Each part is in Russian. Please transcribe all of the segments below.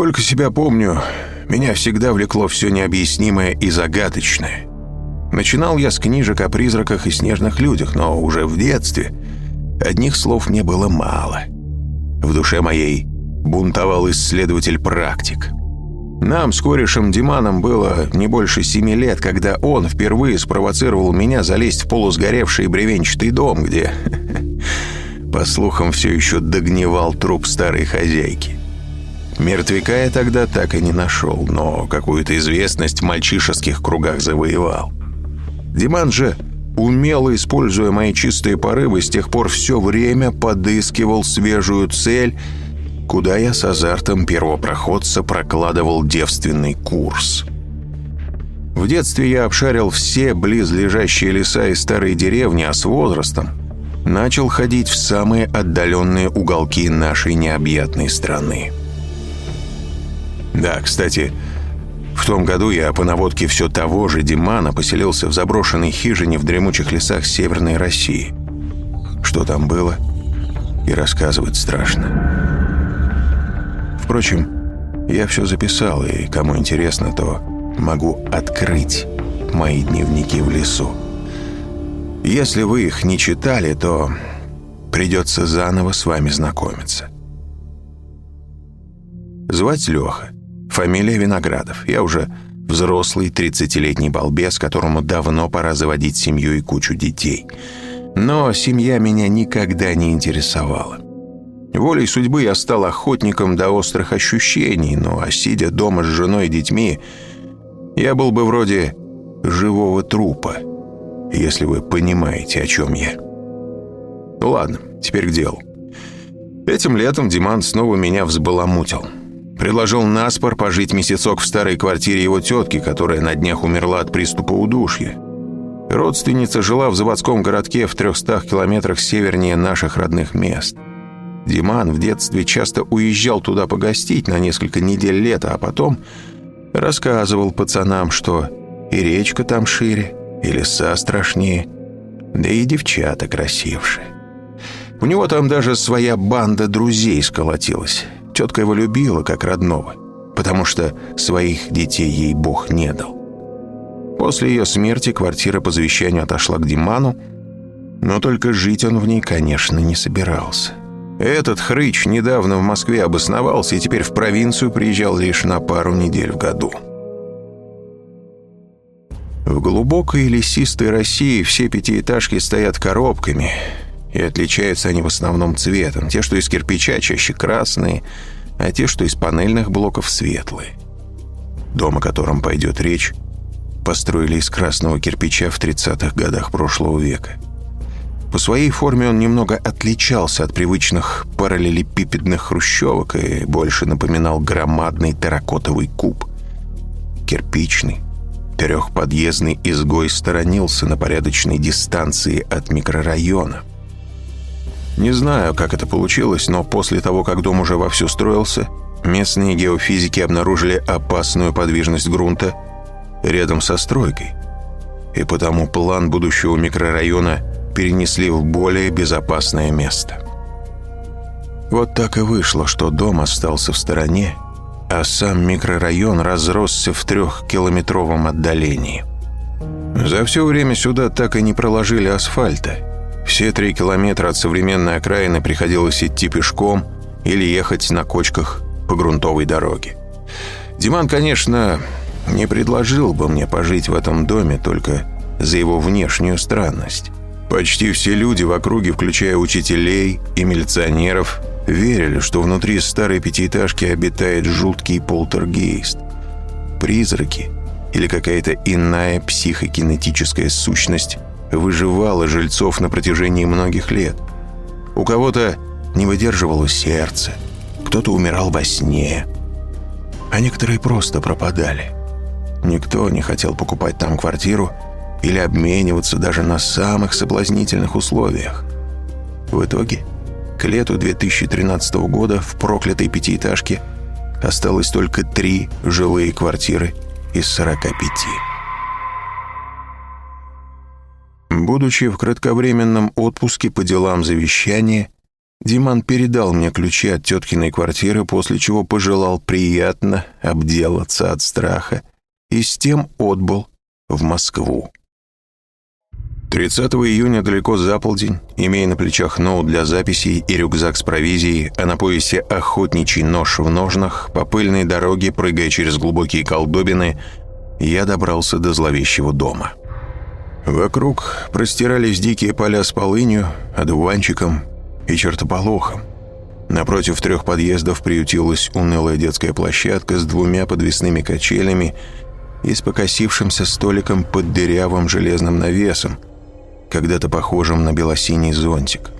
Сколько себя помню, меня всегда влекло все необъяснимое и загадочное. Начинал я с книжек о призраках и снежных людях, но уже в детстве одних слов мне было мало. В душе моей бунтовал исследователь-практик. Нам с корешем Диманом было не больше семи лет, когда он впервые спровоцировал меня залезть в полусгоревший бревенчатый дом, где, по слухам, все еще догнивал труп старой хозяйки. Мертвяка я тогда так и не нашел, но какую-то известность в мальчишеских кругах завоевал. Диман же, умело используя мои чистые порывы, с тех пор все время подыскивал свежую цель, куда я с азартом первопроходца прокладывал девственный курс. В детстве я обшарил все близлежащие леса и старые деревни, а с возрастом начал ходить в самые отдаленные уголки нашей необъятной страны. Да, кстати, в том году я по наводке все того же Димана поселился в заброшенной хижине в дремучих лесах Северной России. Что там было, и рассказывать страшно. Впрочем, я все записал, и кому интересно, то могу открыть мои дневники в лесу. Если вы их не читали, то придется заново с вами знакомиться. Звать Леха. Фамилия Виноградов. Я уже взрослый 30-летний балбес, которому давно пора заводить семью и кучу детей. Но семья меня никогда не интересовала. Волей судьбы я стал охотником до острых ощущений, ну а сидя дома с женой и детьми, я был бы вроде живого трупа, если вы понимаете, о чем я. Ну ладно, теперь к делу. Этим летом Диман снова меня взбаламутил. Предложил наспор пожить месяцок в старой квартире его тетки, которая на днях умерла от приступа удушья. Родственница жила в заводском городке в 300 километрах севернее наших родных мест. Диман в детстве часто уезжал туда погостить на несколько недель лета, а потом рассказывал пацанам, что и речка там шире, и леса страшнее, да и девчата красивше. У него там даже своя банда друзей сколотилась. Тетка его любила как родного, потому что своих детей ей Бог не дал. После ее смерти квартира по завещанию отошла к Диману, но только жить он в ней, конечно, не собирался. Этот хрыч недавно в Москве обосновался и теперь в провинцию приезжал лишь на пару недель в году. В глубокой лесистой России все пятиэтажки стоят коробками – и отличаются они в основном цветом. Те, что из кирпича, чаще красные, а те, что из панельных блоков, светлые. Дом, о котором пойдет речь, построили из красного кирпича в 30-х годах прошлого века. По своей форме он немного отличался от привычных параллелепипедных хрущевок и больше напоминал громадный терракотовый куб. Кирпичный, трехподъездный изгой сторонился на порядочной дистанции от микрорайона. Не знаю, как это получилось, но после того, как дом уже вовсю строился, местные геофизики обнаружили опасную подвижность грунта рядом со стройкой. И потому план будущего микрорайона перенесли в более безопасное место. Вот так и вышло, что дом остался в стороне, а сам микрорайон разросся в трехкилометровом отдалении. За все время сюда так и не проложили асфальта – все три километра от современной окраины приходилось идти пешком или ехать на кочках по грунтовой дороге. Диман, конечно, не предложил бы мне пожить в этом доме только за его внешнюю странность. Почти все люди в округе, включая учителей и милиционеров, верили, что внутри старой пятиэтажки обитает жуткий полтергейст. Призраки или какая-то иная психокинетическая сущность выживала жильцов на протяжении многих лет. У кого-то не выдерживало сердце, кто-то умирал во сне, а некоторые просто пропадали. Никто не хотел покупать там квартиру или обмениваться даже на самых соблазнительных условиях. В итоге, к лету 2013 года в проклятой пятиэтажке осталось только три жилые квартиры из 45. Будучи в кратковременном отпуске по делам завещания, Диман передал мне ключи от теткиной квартиры, после чего пожелал приятно обделаться от страха и с тем отбыл в Москву. 30 июня далеко за полдень, имея на плечах ноут для записей и рюкзак с провизией, а на поясе охотничий нож в ножнах, по пыльной дороге, прыгая через глубокие колдобины, я добрался до зловещего дома. Вокруг простирались дикие поля с полынью, одуванчиком и чертополохом. Напротив трех подъездов приютилась унылая детская площадка с двумя подвесными качелями и с покосившимся столиком под дырявым железным навесом, когда-то похожим на белосиний зонтик.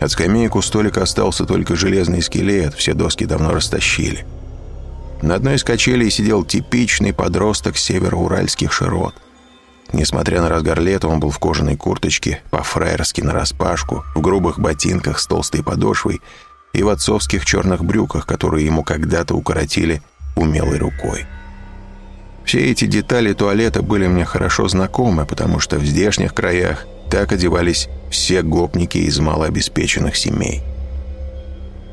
От скамеек у столика остался только железный скелет, все доски давно растащили. На одной из качелей сидел типичный подросток североуральских широт. Несмотря на разгар лета, он был в кожаной курточке, по-фраерски нараспашку, в грубых ботинках с толстой подошвой и в отцовских черных брюках, которые ему когда-то укоротили умелой рукой. Все эти детали туалета были мне хорошо знакомы, потому что в здешних краях так одевались все гопники из малообеспеченных семей.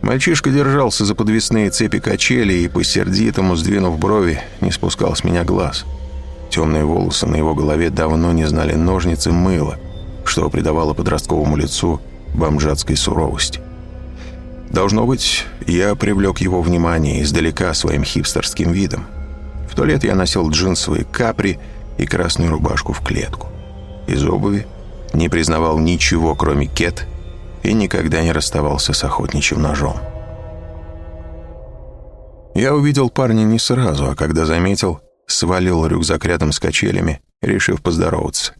Мальчишка держался за подвесные цепи качели и, по-сердитому сдвинув брови, не спускал с меня глаз – Темные волосы на его голове давно не знали ножницы мыла, что придавало подростковому лицу бомжатской суровости. Должно быть, я привлек его внимание издалека своим хипстерским видом. В туалет я носил джинсовые капри и красную рубашку в клетку. Из обуви не признавал ничего, кроме кет, и никогда не расставался с охотничьим ножом. Я увидел парня не сразу, а когда заметил, свалил рюкзак рядом с качелями, решив поздороваться.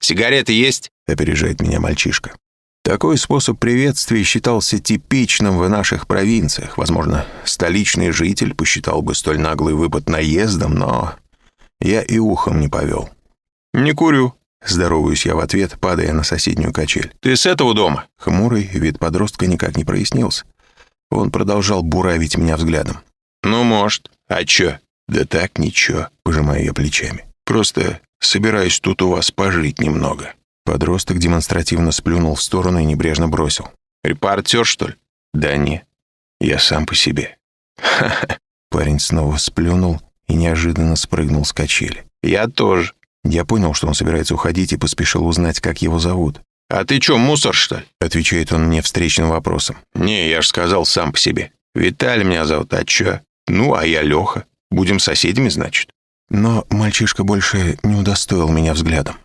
«Сигареты есть?» — опережает меня мальчишка. Такой способ приветствия считался типичным в наших провинциях. Возможно, столичный житель посчитал бы столь наглый выпад наездом, но я и ухом не повел. «Не курю», — здороваюсь я в ответ, падая на соседнюю качель. «Ты с этого дома?» Хмурый вид подростка никак не прояснился. Он продолжал буравить меня взглядом. «Ну, может. А чё?» «Да так, ничего», — пожимаю я плечами. «Просто собираюсь тут у вас пожить немного». Подросток демонстративно сплюнул в сторону и небрежно бросил. «Репортер, что ли?» «Да не, я сам по себе». «Ха-ха». Парень снова сплюнул и неожиданно спрыгнул с качели. «Я тоже». Я понял, что он собирается уходить и поспешил узнать, как его зовут. «А ты чё, мусор, что ли?» Отвечает он мне встречным вопросом. «Не, я ж сказал сам по себе. Виталий меня зовут, а чё? Ну, а я Лёха. Будем соседями, значит?» Но мальчишка больше не удостоил меня взглядом.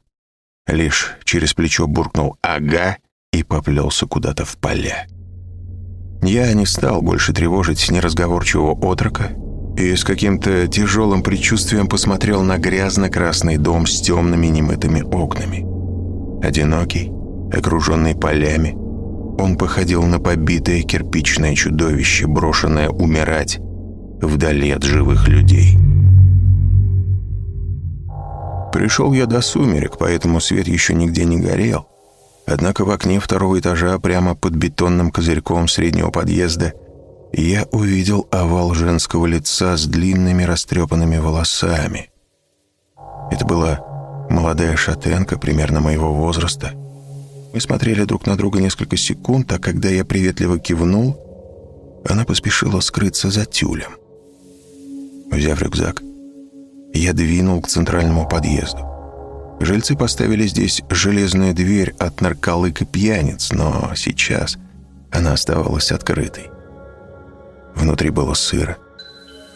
Лишь через плечо буркнул «ага» и поплелся куда-то в поля. Я не стал больше тревожить неразговорчивого отрока и с каким-то тяжелым предчувствием посмотрел на грязно-красный дом с темными немытыми окнами. Одинокий, окруженный полями, он походил на побитое кирпичное чудовище, брошенное умирать вдали от живых людей. Пришел я до сумерек, поэтому свет еще нигде не горел. Однако в окне второго этажа, прямо под бетонным козырьком среднего подъезда, я увидел овал женского лица с длинными растрепанными волосами. Это была молодая шатенка примерно моего возраста. Мы смотрели друг на друга несколько секунд, а когда я приветливо кивнул, она поспешила скрыться за тюлем. Взяв рюкзак, я двинул к центральному подъезду. Жильцы поставили здесь железную дверь от нарколык и пьяниц, но сейчас она оставалась открытой. Внутри было сыро.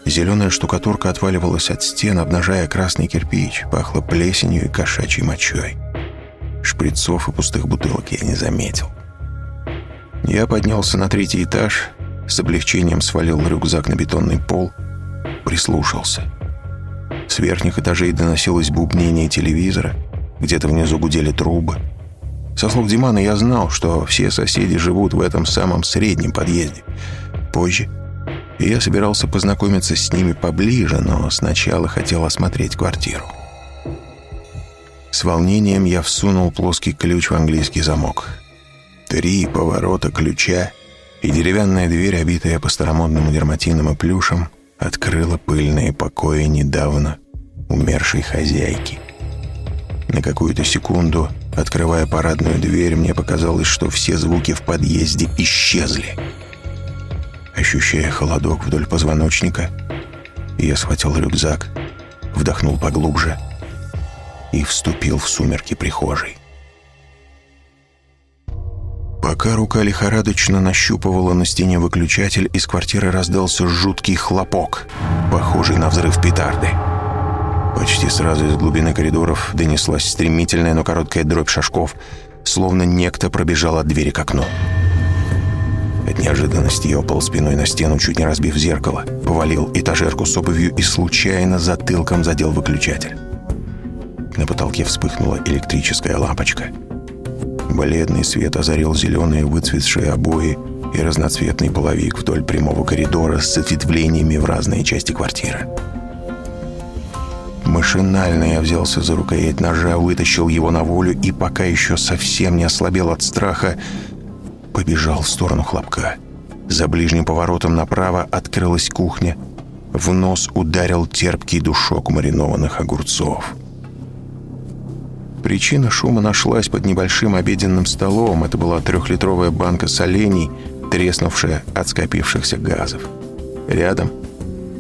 Зеленая штукатурка отваливалась от стен, обнажая красный кирпич, пахло плесенью и кошачьей мочой. Шприцов и пустых бутылок я не заметил. Я поднялся на третий этаж, с облегчением свалил рюкзак на бетонный пол — прислушался. С верхних этажей доносилось бубнение телевизора, где-то внизу гудели трубы. Со слов Димана я знал, что все соседи живут в этом самом среднем подъезде. Позже я собирался познакомиться с ними поближе, но сначала хотел осмотреть квартиру. С волнением я всунул плоский ключ в английский замок. Три поворота ключа, и деревянная дверь, обитая по-старомодному дерматином и плюшем, открыла пыльные покои недавно умершей хозяйки. На какую-то секунду, открывая парадную дверь, мне показалось, что все звуки в подъезде исчезли. Ощущая холодок вдоль позвоночника, я схватил рюкзак, вдохнул поглубже и вступил в сумерки прихожей. Пока рука лихорадочно нащупывала на стене выключатель, из квартиры раздался жуткий хлопок, похожий на взрыв петарды. Почти сразу из глубины коридоров донеслась стремительная, но короткая дробь шажков, словно некто пробежал от двери к окну. От неожиданности я упал спиной на стену, чуть не разбив зеркало, повалил этажерку с обувью и случайно затылком задел выключатель. На потолке вспыхнула электрическая лампочка. Бледный свет озарил зеленые выцветшие обои и разноцветный половик вдоль прямого коридора с ответвлениями в разные части квартиры. Машинально я взялся за рукоять ножа, вытащил его на волю и, пока еще совсем не ослабел от страха, побежал в сторону хлопка. За ближним поворотом направо открылась кухня. В нос ударил терпкий душок маринованных огурцов. Причина шума нашлась под небольшим обеденным столом. Это была трехлитровая банка солений, треснувшая от скопившихся газов. Рядом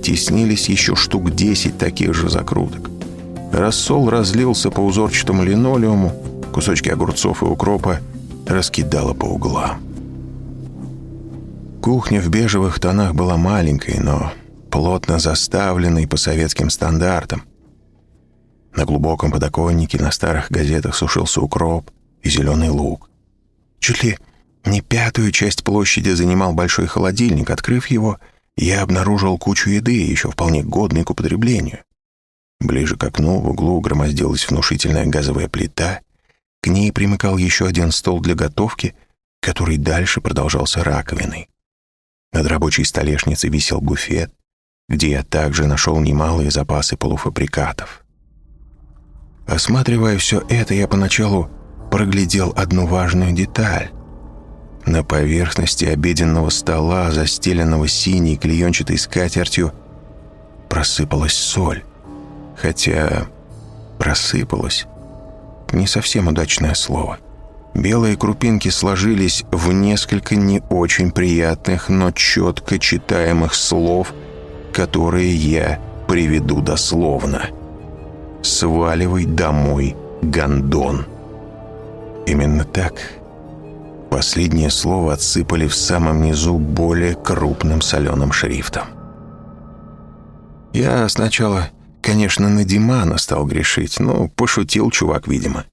теснились еще штук 10 таких же закруток. Рассол разлился по узорчатому линолеуму, кусочки огурцов и укропа раскидало по углам. Кухня в бежевых тонах была маленькой, но плотно заставленной по советским стандартам. На глубоком подоконнике на старых газетах сушился укроп и зеленый лук. Чуть ли не пятую часть площади занимал большой холодильник. Открыв его, я обнаружил кучу еды, еще вполне годной к употреблению. Ближе к окну в углу громоздилась внушительная газовая плита. К ней примыкал еще один стол для готовки, который дальше продолжался раковиной. Над рабочей столешницей висел буфет, где я также нашел немалые запасы полуфабрикатов. Осматривая все это, я поначалу проглядел одну важную деталь. На поверхности обеденного стола, застеленного синей клеенчатой скатертью, просыпалась соль. Хотя «просыпалась» — не совсем удачное слово. Белые крупинки сложились в несколько не очень приятных, но четко читаемых слов, которые я приведу дословно — «Сваливай домой, гондон». Именно так. Последнее слово отсыпали в самом низу более крупным соленым шрифтом. Я сначала, конечно, на Димана стал грешить, но пошутил чувак, видимо.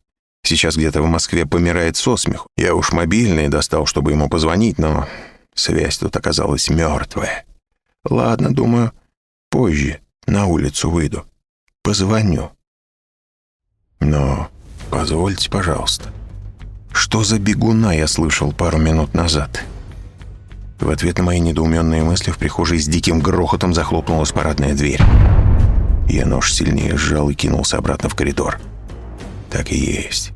Сейчас где-то в Москве помирает со смеху. Я уж мобильный достал, чтобы ему позвонить, но связь тут оказалась мертвая. Ладно, думаю, позже на улицу выйду. Позвоню. Но позвольте, пожалуйста. Что за бегуна я слышал пару минут назад? В ответ на мои недоуменные мысли в прихожей с диким грохотом захлопнулась парадная дверь. Я нож сильнее сжал и кинулся обратно в коридор. Так и есть.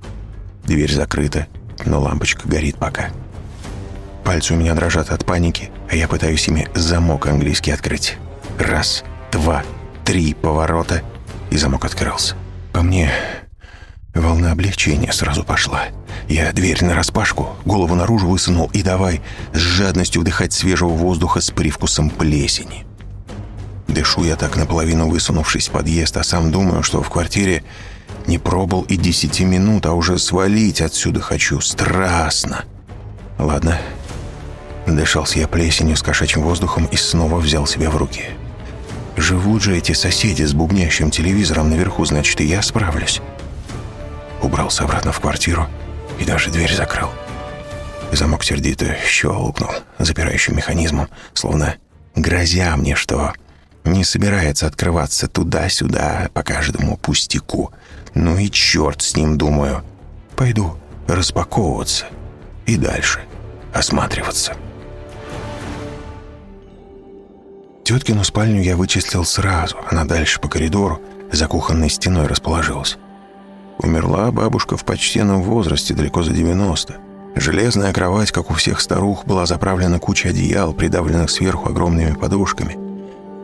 Дверь закрыта, но лампочка горит пока. Пальцы у меня дрожат от паники, а я пытаюсь ими замок английский открыть. Раз, два, три поворота, и замок открылся. По мне Волна облегчения сразу пошла. Я дверь нараспашку, голову наружу высунул и давай с жадностью вдыхать свежего воздуха с привкусом плесени. Дышу я так наполовину высунувшись в подъезд, а сам думаю, что в квартире не пробыл и десяти минут, а уже свалить отсюда хочу. Страстно. Ладно. Дышался я плесенью с кошачьим воздухом и снова взял себя в руки. Живут же эти соседи с бубнящим телевизором наверху, значит, и я справлюсь убрался обратно в квартиру и даже дверь закрыл. Замок сердито щелкнул запирающим механизмом, словно грозя мне, что не собирается открываться туда-сюда по каждому пустяку. Ну и черт с ним, думаю. Пойду распаковываться и дальше осматриваться. Теткину спальню я вычислил сразу. Она дальше по коридору за кухонной стеной расположилась. Умерла бабушка в почтенном возрасте, далеко за 90. Железная кровать, как у всех старух, была заправлена кучей одеял, придавленных сверху огромными подушками.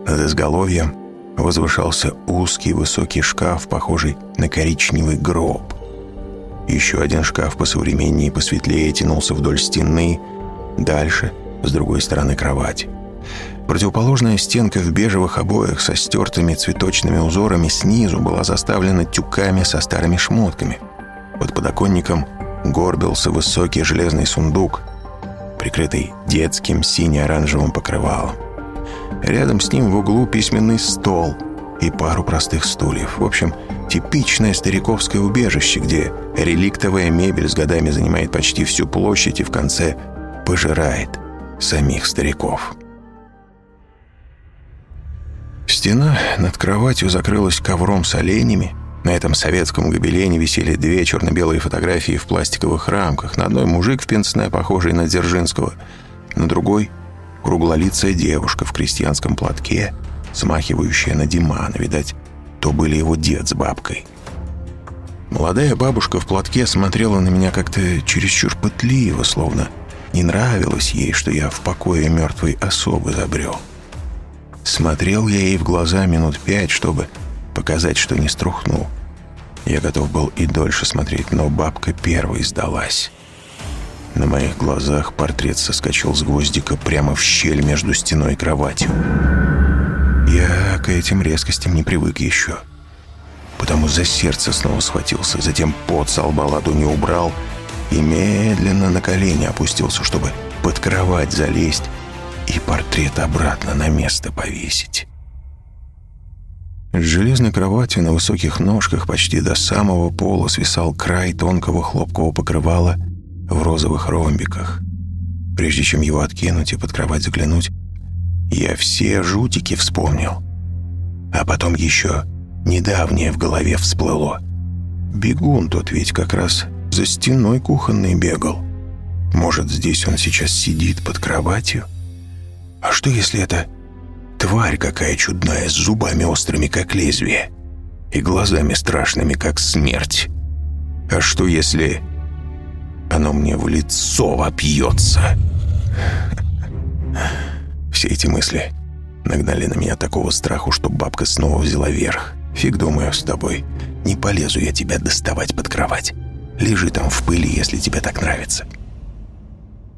Над изголовьем возвышался узкий высокий шкаф, похожий на коричневый гроб. Еще один шкаф посовременнее и посветлее тянулся вдоль стены, дальше, с другой стороны кровати. Противоположная стенка в бежевых обоях со стертыми цветочными узорами снизу была заставлена тюками со старыми шмотками. Под подоконником горбился высокий железный сундук, прикрытый детским сине-оранжевым покрывалом. Рядом с ним в углу письменный стол и пару простых стульев. В общем, типичное стариковское убежище, где реликтовая мебель с годами занимает почти всю площадь и в конце пожирает самих стариков. Стена над кроватью закрылась ковром с оленями. На этом советском гобелене висели две черно-белые фотографии в пластиковых рамках. На одной мужик в пенсне, похожий на Дзержинского, на другой — круглолицая девушка в крестьянском платке, смахивающая на Димана. Видать, то были его дед с бабкой. Молодая бабушка в платке смотрела на меня как-то чересчур пытливо, словно не нравилось ей, что я в покое мертвой особы забрел. Смотрел я ей в глаза минут пять, чтобы показать, что не струхнул. Я готов был и дольше смотреть, но бабка первой сдалась. На моих глазах портрет соскочил с гвоздика прямо в щель между стеной и кроватью. Я к этим резкостям не привык еще. Потому за сердце снова схватился, затем под со лба ладони убрал и медленно на колени опустился, чтобы под кровать залезть и портрет обратно на место повесить. С железной кровати на высоких ножках почти до самого пола свисал край тонкого хлопкового покрывала в розовых ромбиках. Прежде чем его откинуть и под кровать заглянуть, я все жутики вспомнил. А потом еще недавнее в голове всплыло. Бегун тот ведь как раз за стеной кухонной бегал. Может, здесь он сейчас сидит под кроватью? А что, если это тварь какая чудная, с зубами острыми, как лезвие, и глазами страшными, как смерть? А что, если оно мне в лицо вопьется? Все эти мысли нагнали на меня такого страху, что бабка снова взяла верх. Фиг, думаю, с тобой. Не полезу я тебя доставать под кровать. Лежи там в пыли, если тебе так нравится.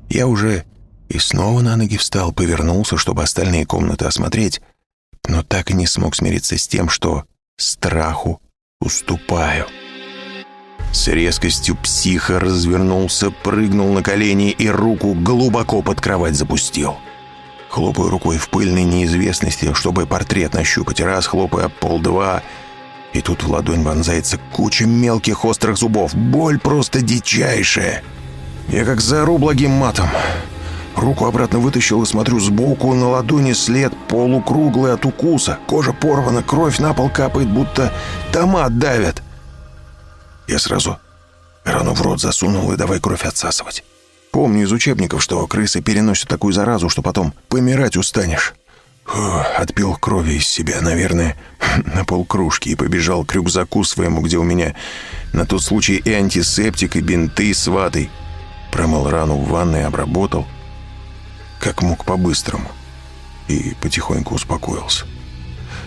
Я уже и снова на ноги встал, повернулся, чтобы остальные комнаты осмотреть, но так и не смог смириться с тем, что страху уступаю. С резкостью психа развернулся, прыгнул на колени и руку глубоко под кровать запустил. Хлопаю рукой в пыльной неизвестности, чтобы портрет нащупать. Раз, хлопаю пол-два, и тут в ладонь вонзается куча мелких острых зубов. Боль просто дичайшая. Я как заору благим матом. Руку обратно вытащил и смотрю сбоку на ладони след полукруглый от укуса. Кожа порвана, кровь на пол капает, будто томат давят. Я сразу рану в рот засунул и давай кровь отсасывать. Помню из учебников, что крысы переносят такую заразу, что потом помирать устанешь. Фу, отпил крови из себя, наверное, на полкружки и побежал к рюкзаку своему, где у меня на тот случай и антисептик, и бинты с ватой. Промыл рану в ванной, обработал — как мог по-быстрому, и потихоньку успокоился.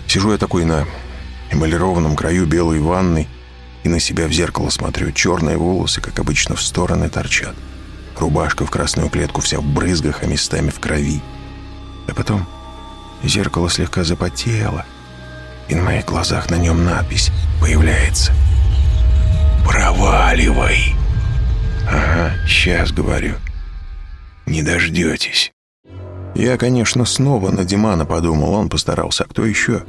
Сижу я такой на эмалированном краю белой ванной и на себя в зеркало смотрю. Черные волосы, как обычно, в стороны торчат. Рубашка в красную клетку вся в брызгах, а местами в крови. А потом зеркало слегка запотело, и на моих глазах на нем надпись появляется. «Проваливай!» «Ага, сейчас, говорю. Не дождетесь». Я, конечно, снова на Димана подумал, он постарался, а кто еще?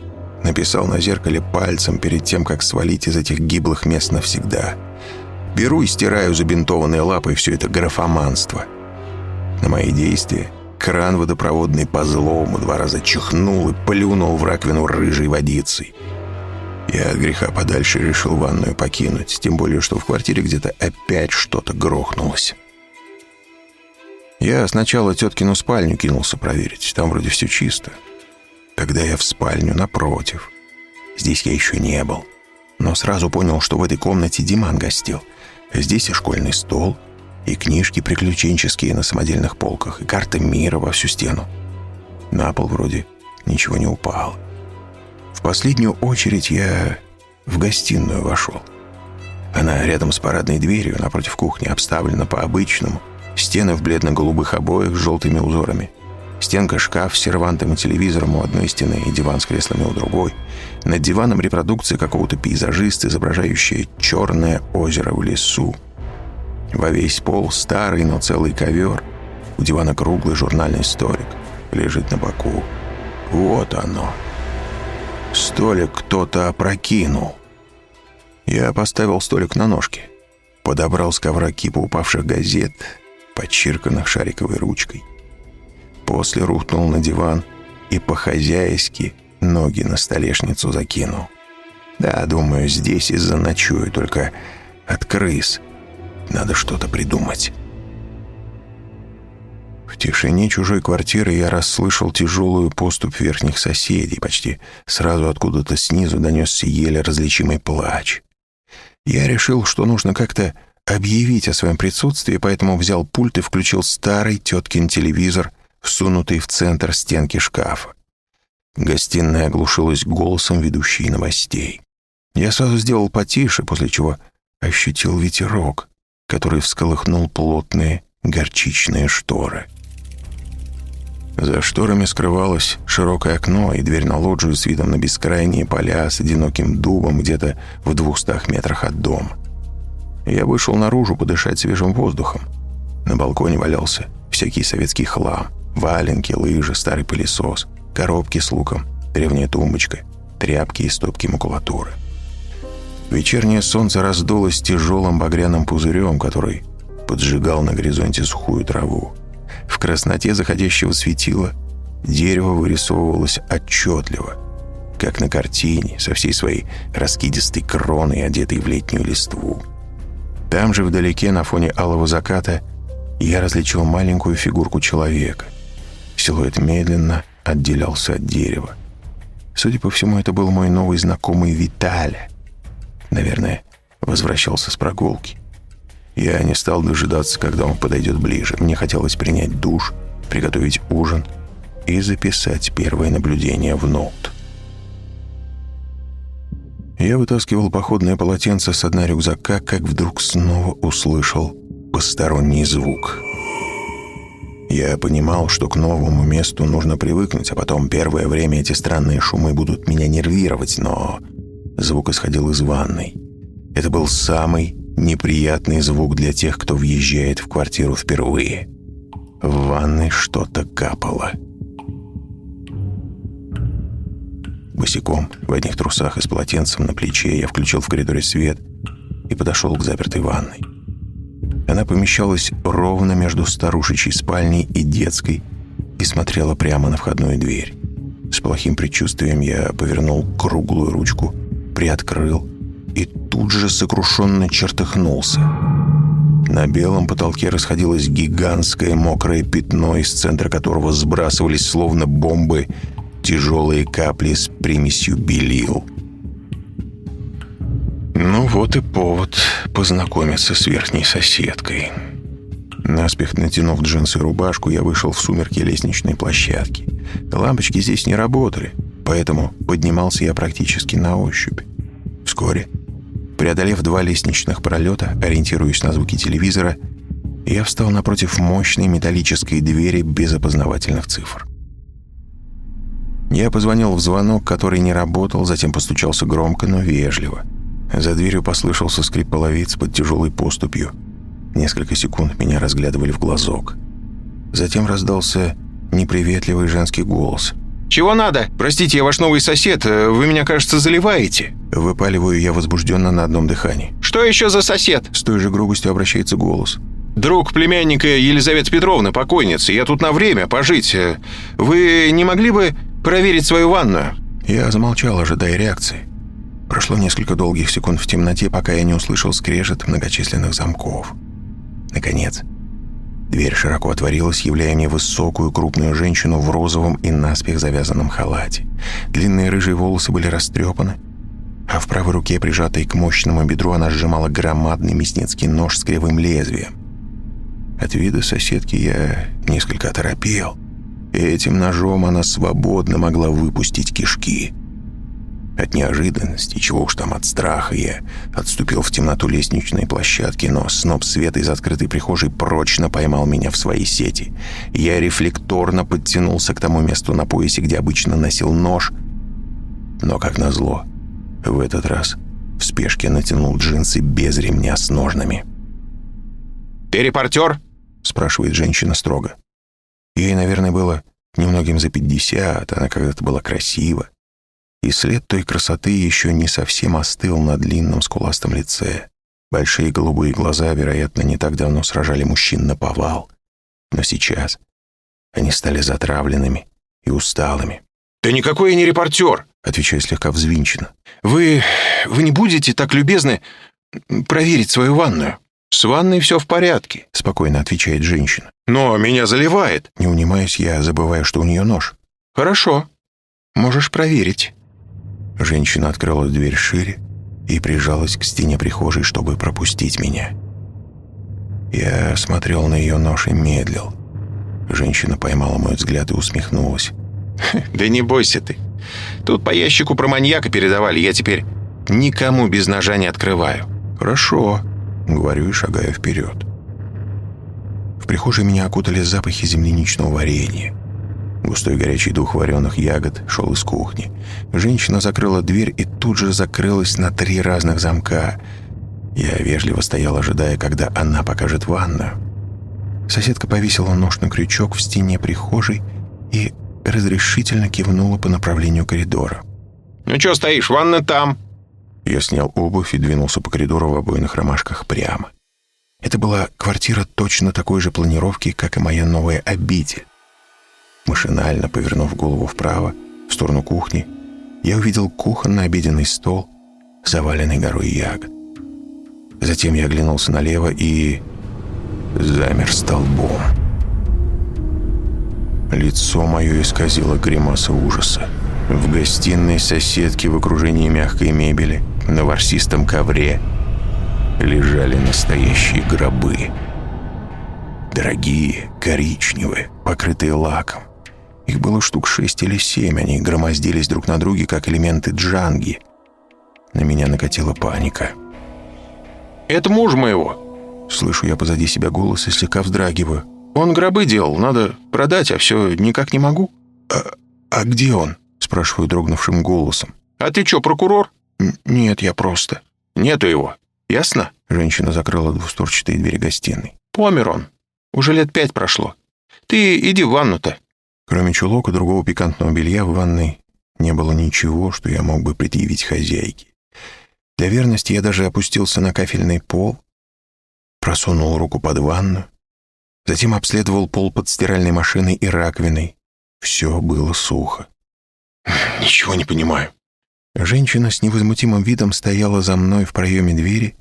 Написал на зеркале пальцем перед тем, как свалить из этих гиблых мест навсегда. Беру и стираю забинтованные лапы все это графоманство. На мои действия кран водопроводный по злому два раза чихнул и плюнул в раковину рыжей водицей. Я от греха подальше решил ванную покинуть, тем более, что в квартире где-то опять что-то грохнулось. Я сначала теткину спальню кинулся проверить. Там вроде все чисто. Тогда я в спальню напротив. Здесь я еще не был. Но сразу понял, что в этой комнате Диман гостил. Здесь и школьный стол, и книжки приключенческие на самодельных полках, и карта мира во всю стену. На пол вроде ничего не упало. В последнюю очередь я в гостиную вошел. Она рядом с парадной дверью, напротив кухни, обставлена по-обычному. Стены в бледно-голубых обоях с желтыми узорами. Стенка шкаф с сервантом и телевизором у одной стены и диван с креслами у другой. Над диваном репродукция какого-то пейзажиста, изображающая черное озеро в лесу. Во весь пол старый, но целый ковер. У дивана круглый журнальный столик. Лежит на боку. Вот оно. Столик кто-то опрокинул. Я поставил столик на ножки. Подобрал с ковра кипу упавших газет, подчирканных шариковой ручкой. После рухнул на диван и по-хозяйски ноги на столешницу закинул. Да, думаю, здесь и заночую, только от крыс — надо что-то придумать. В тишине чужой квартиры я расслышал тяжелую поступь верхних соседей. Почти сразу откуда-то снизу донесся еле различимый плач. Я решил, что нужно как-то объявить о своем присутствии, поэтому взял пульт и включил старый теткин телевизор, всунутый в центр стенки шкафа. Гостиная оглушилась голосом ведущей новостей. Я сразу сделал потише, после чего ощутил ветерок, который всколыхнул плотные горчичные шторы. За шторами скрывалось широкое окно и дверь на лоджию с видом на бескрайние поля с одиноким дубом где-то в двухстах метрах от дома. Я вышел наружу подышать свежим воздухом. На балконе валялся всякий советский хлам. Валенки, лыжи, старый пылесос, коробки с луком, древняя тумбочка, тряпки и стопки макулатуры. Вечернее солнце раздулось тяжелым багряным пузырем, который поджигал на горизонте сухую траву. В красноте заходящего светила дерево вырисовывалось отчетливо, как на картине, со всей своей раскидистой кроной, одетой в летнюю листву. Там же вдалеке, на фоне алого заката, я различил маленькую фигурку человека. Силуэт медленно отделялся от дерева. Судя по всему, это был мой новый знакомый Виталя. Наверное, возвращался с прогулки. Я не стал дожидаться, когда он подойдет ближе. Мне хотелось принять душ, приготовить ужин и записать первое наблюдение в ноут. Я вытаскивал походное полотенце с дна рюкзака, как вдруг снова услышал посторонний звук. Я понимал, что к новому месту нужно привыкнуть, а потом первое время эти странные шумы будут меня нервировать, но Звук исходил из ванной. Это был самый неприятный звук для тех, кто въезжает в квартиру впервые. В ванной что-то капало. Босиком, в одних трусах и с полотенцем на плече, я включил в коридоре свет и подошел к запертой ванной. Она помещалась ровно между старушечьей спальней и детской и смотрела прямо на входную дверь. С плохим предчувствием я повернул круглую ручку приоткрыл и тут же сокрушенно чертыхнулся. На белом потолке расходилось гигантское мокрое пятно, из центра которого сбрасывались словно бомбы тяжелые капли с примесью белил. Ну вот и повод познакомиться с верхней соседкой. Наспех натянув джинсы и рубашку, я вышел в сумерки лестничной площадки. Лампочки здесь не работали, поэтому поднимался я практически на ощупь. Вскоре, преодолев два лестничных пролета, ориентируясь на звуки телевизора, я встал напротив мощной металлической двери без опознавательных цифр. Я позвонил в звонок, который не работал, затем постучался громко, но вежливо. За дверью послышался скрип половиц под тяжелой поступью. Несколько секунд меня разглядывали в глазок. Затем раздался неприветливый женский голос. «Чего надо? Простите, я ваш новый сосед. Вы меня, кажется, заливаете». Выпаливаю я возбужденно на одном дыхании. «Что еще за сосед?» С той же грубостью обращается голос. «Друг племянника Елизаветы Петровны, покойницы. Я тут на время пожить. Вы не могли бы проверить свою ванную?» Я замолчал, ожидая реакции. Прошло несколько долгих секунд в темноте, пока я не услышал скрежет многочисленных замков. Наконец, Дверь широко отворилась, являя мне высокую крупную женщину в розовом и наспех завязанном халате. Длинные рыжие волосы были растрепаны, а в правой руке, прижатой к мощному бедру, она сжимала громадный мясницкий нож с кривым лезвием. От вида соседки я несколько оторопел. Этим ножом она свободно могла выпустить кишки. От неожиданности, чего уж там от страха, я отступил в темноту лестничной площадки, но сноп света из открытой прихожей прочно поймал меня в свои сети. Я рефлекторно подтянулся к тому месту на поясе, где обычно носил нож, но, как назло, в этот раз в спешке натянул джинсы без ремня с ножнами. «Ты репортер?» — спрашивает женщина строго. Ей, наверное, было немногим за пятьдесят, она когда-то была красива. И след той красоты еще не совсем остыл на длинном скуластом лице. Большие голубые глаза, вероятно, не так давно сражали мужчин на повал. Но сейчас они стали затравленными и усталыми. «Да никакой я не репортер!» Отвечаю слегка взвинченно. «Вы... вы не будете так любезны проверить свою ванную?» «С ванной все в порядке», — спокойно отвечает женщина. «Но меня заливает». Не унимаюсь я, забываю, что у нее нож. «Хорошо. Можешь проверить». Женщина открыла дверь шире и прижалась к стене прихожей, чтобы пропустить меня. Я смотрел на ее нож и медлил. Женщина поймала мой взгляд и усмехнулась. «Да не бойся ты. Тут по ящику про маньяка передавали. Я теперь никому без ножа не открываю». «Хорошо», — говорю и шагаю вперед. В прихожей меня окутали запахи земляничного варенья. Густой горячий дух вареных ягод шел из кухни. Женщина закрыла дверь и тут же закрылась на три разных замка. Я вежливо стоял, ожидая, когда она покажет ванную. Соседка повесила нож на крючок в стене прихожей и разрешительно кивнула по направлению коридора. «Ну что стоишь, ванна там!» Я снял обувь и двинулся по коридору в обойных ромашках прямо. Это была квартира точно такой же планировки, как и моя новая обитель. Машинально повернув голову вправо, в сторону кухни, я увидел кухонный обеденный стол, заваленный горой ягод. Затем я оглянулся налево и замер столбом. Лицо мое исказило гримаса ужаса. В гостиной соседки в окружении мягкой мебели, на ворсистом ковре, лежали настоящие гробы. Дорогие, коричневые, покрытые лаком. Их было штук шесть или семь, они громоздились друг на друге, как элементы джанги. На меня накатила паника. «Это муж моего!» Слышу я позади себя голос и слегка вздрагиваю. «Он гробы делал, надо продать, а все никак не могу». «А, а где он?» Спрашиваю дрогнувшим голосом. «А ты что, прокурор?» «Нет, я просто». «Нету его. Ясно?» Женщина закрыла двусторчатые двери гостиной. «Помер он. Уже лет пять прошло. Ты иди в ванну-то». Кроме чулок и другого пикантного белья в ванной не было ничего, что я мог бы предъявить хозяйке. Для верности я даже опустился на кафельный пол, просунул руку под ванну, затем обследовал пол под стиральной машиной и раковиной. Все было сухо. «Ничего не понимаю». Женщина с невозмутимым видом стояла за мной в проеме двери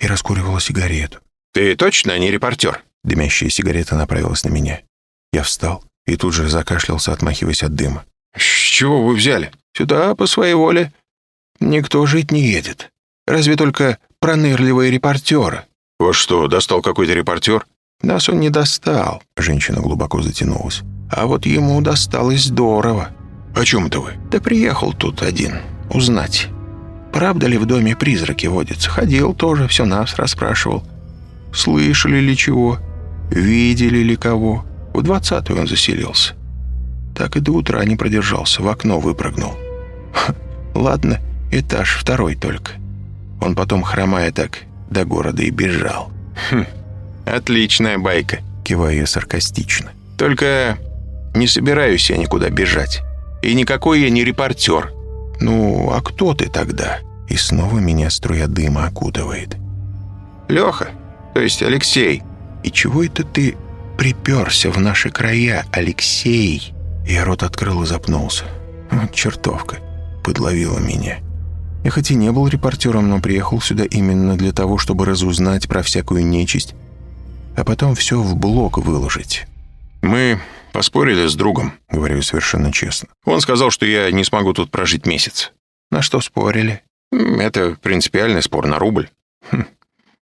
и раскуривала сигарету. «Ты точно не репортер?» Дымящая сигарета направилась на меня. Я встал и тут же закашлялся, отмахиваясь от дыма. «С чего вы взяли? Сюда по своей воле никто жить не едет. Разве только пронырливые репортеры». «Вот что, достал какой-то репортер?» «Нас он не достал», — женщина глубоко затянулась. «А вот ему досталось здорово». «О чем это вы?» «Да приехал тут один. Узнать. Правда ли в доме призраки водятся? Ходил тоже, все нас расспрашивал. Слышали ли чего? Видели ли кого? В двадцатую он заселился. Так и до утра не продержался, в окно выпрыгнул. Ладно, этаж второй только. Он потом, хромая так, до города и бежал. Хм, отличная байка, киваю я саркастично. Только не собираюсь я никуда бежать. И никакой я не репортер. Ну, а кто ты тогда? И снова меня струя дыма окутывает. Леха, то есть Алексей. И чего это ты приперся в наши края, Алексей?» Я рот открыл и запнулся. Вот чертовка. Подловила меня. Я хоть и не был репортером, но приехал сюда именно для того, чтобы разузнать про всякую нечисть, а потом все в блок выложить. «Мы поспорили с другом», — говорю совершенно честно. «Он сказал, что я не смогу тут прожить месяц». «На что спорили?» «Это принципиальный спор на рубль». Хм.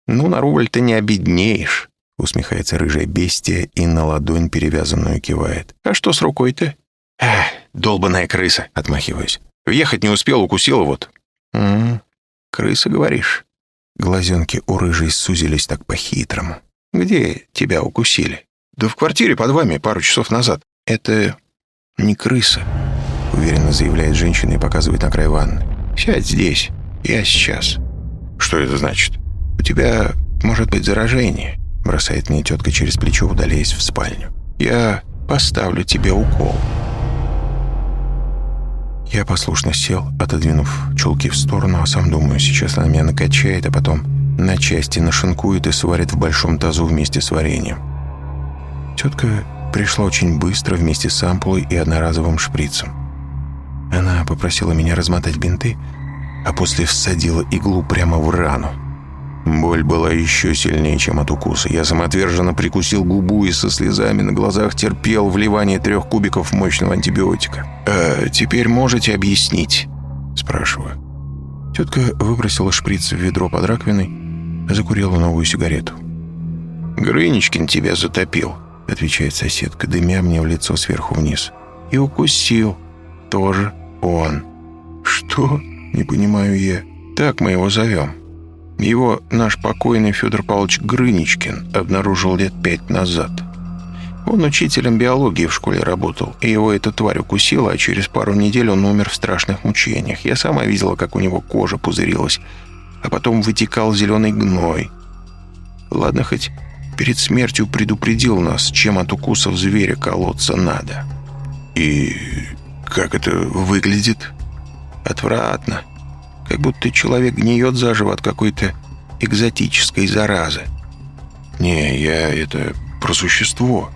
«Ну, на рубль ты не обеднеешь». Усмехается рыжая бестия и на ладонь перевязанную кивает. «А что с рукой-то?» «Ах, долбаная крыса!» Отмахиваюсь. Въехать не успел, укусила вот». «М крыса, говоришь?» Глазенки у рыжей сузились так по-хитрому. «Где тебя укусили?» «Да в квартире под вами пару часов назад». «Это не крыса», — уверенно заявляет женщина и показывает на край ванны. «Сядь здесь, я сейчас». «Что это значит?» «У тебя может быть заражение», — бросает мне тетка через плечо, удаляясь в спальню. «Я поставлю тебе укол». Я послушно сел, отодвинув чулки в сторону, а сам думаю, сейчас она меня накачает, а потом на части нашинкует и сварит в большом тазу вместе с вареньем. Тетка пришла очень быстро вместе с ампулой и одноразовым шприцем. Она попросила меня размотать бинты, а после всадила иглу прямо в рану. Боль была еще сильнее, чем от укуса. Я самоотверженно прикусил губу и со слезами на глазах терпел вливание трех кубиков мощного антибиотика. «А теперь можете объяснить?» – спрашиваю. Тетка выбросила шприц в ведро под раковиной, закурила новую сигарету. «Грыничкин тебя затопил», — отвечает соседка, дымя мне в лицо сверху вниз. «И укусил. Тоже он». «Что?» — не понимаю я. «Так мы его зовем». Его наш покойный Федор Павлович Грыничкин обнаружил лет пять назад. Он учителем биологии в школе работал, и его эта тварь укусила, а через пару недель он умер в страшных мучениях. Я сама видела, как у него кожа пузырилась, а потом вытекал зеленый гной. Ладно, хоть перед смертью предупредил нас, чем от укусов зверя колоться надо. И как это выглядит? Отвратно как будто человек гниет заживо от какой-то экзотической заразы. «Не, я это про существо».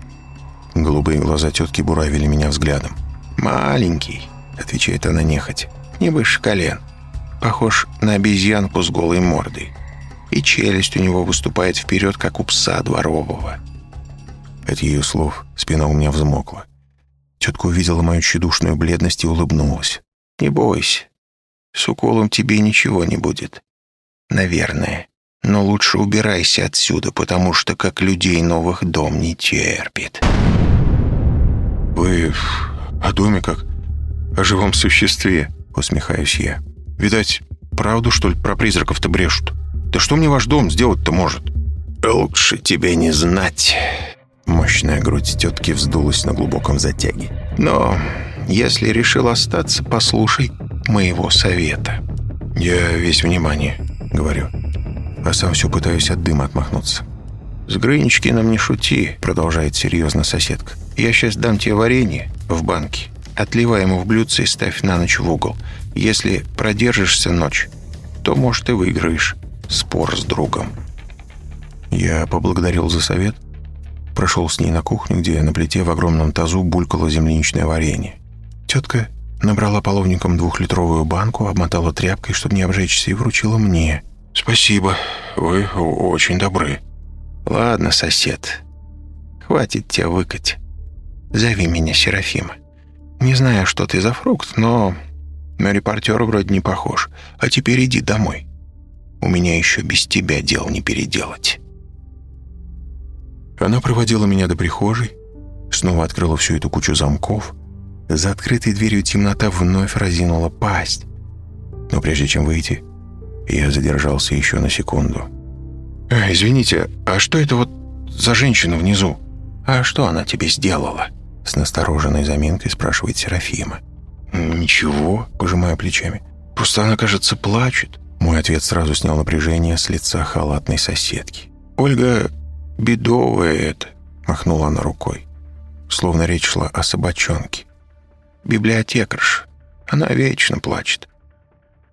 Голубые глаза тетки буравили меня взглядом. «Маленький», — отвечает она нехотя, — «не выше колен. Похож на обезьянку с голой мордой. И челюсть у него выступает вперед, как у пса дворового». От ее слов спина у меня взмокла. Тетка увидела мою тщедушную бледность и улыбнулась. «Не бойся, с уколом тебе ничего не будет. Наверное. Но лучше убирайся отсюда, потому что как людей новых дом не терпит. Вы о доме как о живом существе, усмехаюсь я. Видать, правду, что ли, про призраков-то брешут? Да что мне ваш дом сделать-то может? Лучше тебе не знать. Мощная грудь тетки вздулась на глубоком затяге. Но если решил остаться, послушай моего совета. Я весь внимание, говорю, а сам все пытаюсь от дыма отмахнуться. «С Грыничкиным не шути», — продолжает серьезно соседка. «Я сейчас дам тебе варенье в банке. Отливай ему в блюдце и ставь на ночь в угол. Если продержишься ночь, то, может, и выиграешь спор с другом». Я поблагодарил за совет, прошел с ней на кухню, где на плите в огромном тазу булькало земляничное варенье. Тетка Набрала половником двухлитровую банку, обмотала тряпкой, чтобы не обжечься, и вручила мне. «Спасибо, вы очень добры». «Ладно, сосед, хватит тебя выкать. Зови меня Серафима. Не знаю, что ты за фрукт, но на репортера вроде не похож. А теперь иди домой. У меня еще без тебя дел не переделать». Она проводила меня до прихожей, снова открыла всю эту кучу замков — за открытой дверью темнота вновь разинула пасть. Но прежде чем выйти, я задержался еще на секунду. «Э, «Извините, а что это вот за женщина внизу? А что она тебе сделала?» С настороженной заминкой спрашивает Серафима. «Ничего», — пожимая плечами. «Просто она, кажется, плачет». Мой ответ сразу снял напряжение с лица халатной соседки. «Ольга, бедовая это», — махнула она рукой. Словно речь шла о собачонке библиотекарша. Она вечно плачет.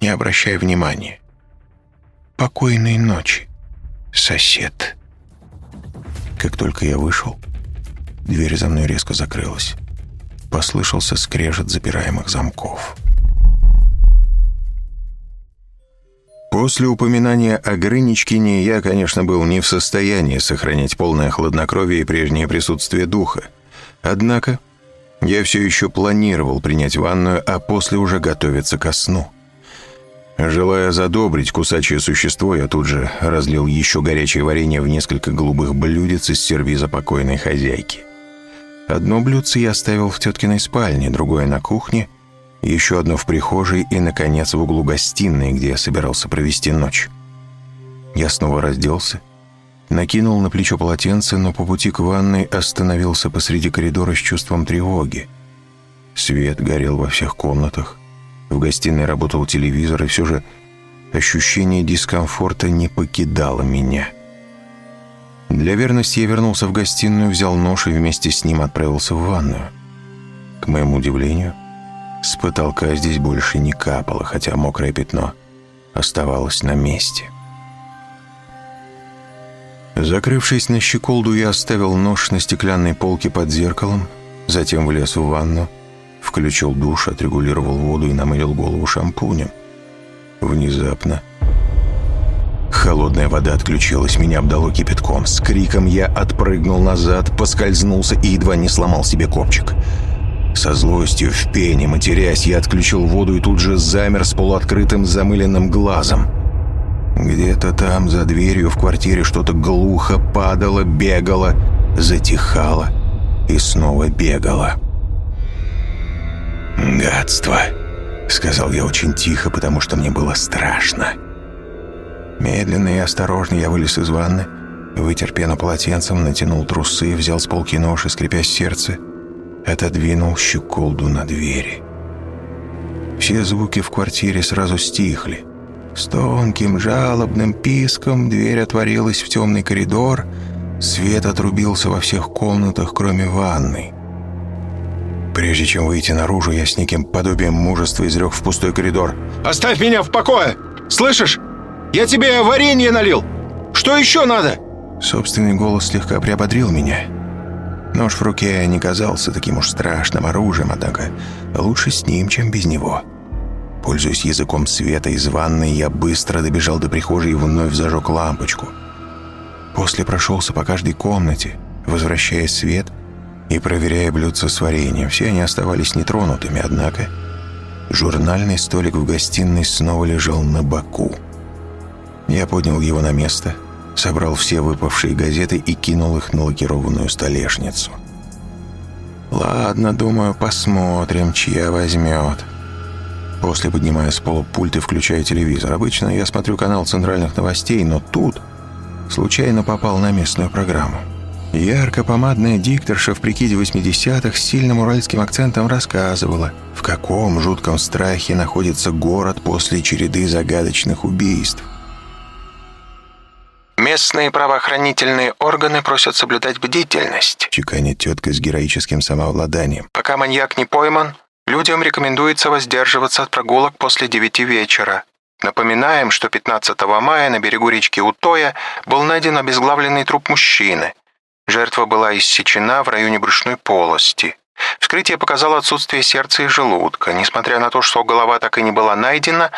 Не обращай внимания. Покойной ночи, сосед. Как только я вышел, дверь за мной резко закрылась. Послышался скрежет запираемых замков. После упоминания о Грыничкине я, конечно, был не в состоянии сохранять полное хладнокровие и прежнее присутствие духа. Однако я все еще планировал принять ванную, а после уже готовиться ко сну. Желая задобрить кусачее существо, я тут же разлил еще горячее варенье в несколько голубых блюдец из сервиза покойной хозяйки. Одно блюдце я оставил в теткиной спальне, другое на кухне, еще одно в прихожей и, наконец, в углу гостиной, где я собирался провести ночь. Я снова разделся, накинул на плечо полотенце, но по пути к ванной остановился посреди коридора с чувством тревоги. Свет горел во всех комнатах, в гостиной работал телевизор, и все же ощущение дискомфорта не покидало меня. Для верности я вернулся в гостиную, взял нож и вместе с ним отправился в ванную. К моему удивлению, с потолка здесь больше не капало, хотя мокрое пятно оставалось на месте. Закрывшись на щеколду, я оставил нож на стеклянной полке под зеркалом, затем влез в ванну, включил душ, отрегулировал воду и намылил голову шампунем. Внезапно холодная вода отключилась, меня обдало кипятком. С криком я отпрыгнул назад, поскользнулся и едва не сломал себе копчик. Со злостью в пене, матерясь, я отключил воду и тут же замер с полуоткрытым замыленным глазом. Где-то там, за дверью в квартире, что-то глухо падало, бегало, затихало и снова бегало. «Гадство!» — сказал я очень тихо, потому что мне было страшно. Медленно и осторожно я вылез из ванны, вытер пену полотенцем, натянул трусы, взял с полки нож и, скрипя сердце, отодвинул щеколду на двери. Все звуки в квартире сразу стихли. С тонким жалобным писком дверь отворилась в темный коридор, свет отрубился во всех комнатах, кроме ванной. Прежде чем выйти наружу, я с неким подобием мужества изрек в пустой коридор. «Оставь меня в покое! Слышишь? Я тебе варенье налил! Что еще надо?» Собственный голос слегка приободрил меня. Нож в руке не казался таким уж страшным оружием, однако лучше с ним, чем без него. Пользуясь языком света из ванной, я быстро добежал до прихожей и вновь зажег лампочку. После прошелся по каждой комнате, возвращая свет и проверяя блюдца с вареньем. Все они оставались нетронутыми, однако журнальный столик в гостиной снова лежал на боку. Я поднял его на место — собрал все выпавшие газеты и кинул их на лакированную столешницу. «Ладно, думаю, посмотрим, чья возьмет». После поднимаю с пола пульт и включаю телевизор. Обычно я смотрю канал центральных новостей, но тут случайно попал на местную программу. Ярко-помадная дикторша в прикиде 80-х с сильным уральским акцентом рассказывала, в каком жутком страхе находится город после череды загадочных убийств. Местные правоохранительные органы просят соблюдать бдительность. Чеканит тетка с героическим самообладанием. Пока маньяк не пойман, людям рекомендуется воздерживаться от прогулок после девяти вечера. Напоминаем, что 15 мая на берегу речки Утоя был найден обезглавленный труп мужчины. Жертва была иссечена в районе брюшной полости. Вскрытие показало отсутствие сердца и желудка. Несмотря на то, что голова так и не была найдена,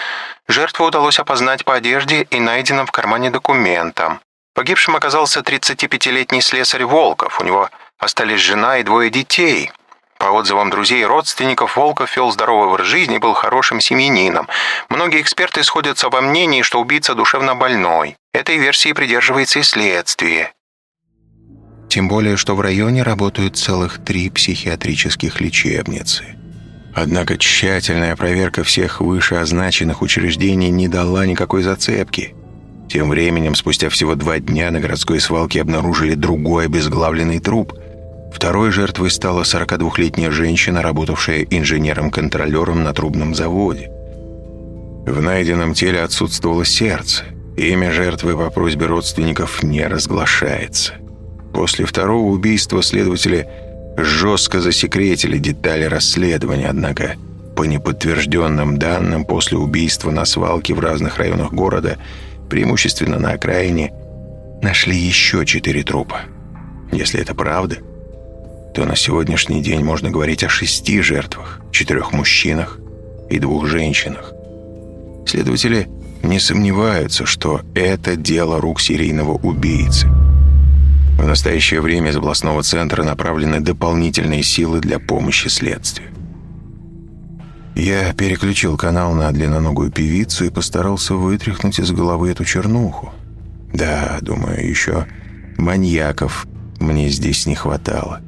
жертву удалось опознать по одежде и найденным в кармане документам. Погибшим оказался 35-летний слесарь Волков. У него остались жена и двое детей. По отзывам друзей и родственников, Волков вел здоровый образ жизни и был хорошим семьянином. Многие эксперты сходятся во мнении, что убийца душевно больной. Этой версии придерживается и следствие. Тем более, что в районе работают целых три психиатрических лечебницы. Однако тщательная проверка всех вышеозначенных учреждений не дала никакой зацепки. Тем временем, спустя всего два дня, на городской свалке обнаружили другой обезглавленный труп. Второй жертвой стала 42-летняя женщина, работавшая инженером-контролером на трубном заводе. В найденном теле отсутствовало сердце. Имя жертвы по просьбе родственников не разглашается. После второго убийства следователи жестко засекретили детали расследования, однако по неподтвержденным данным после убийства на свалке в разных районах города, преимущественно на окраине, нашли еще четыре трупа. Если это правда, то на сегодняшний день можно говорить о шести жертвах, четырех мужчинах и двух женщинах. Следователи не сомневаются, что это дело рук серийного убийцы – в настоящее время из областного центра направлены дополнительные силы для помощи следствию. Я переключил канал на длинноногую певицу и постарался вытряхнуть из головы эту чернуху. Да, думаю, еще маньяков мне здесь не хватало.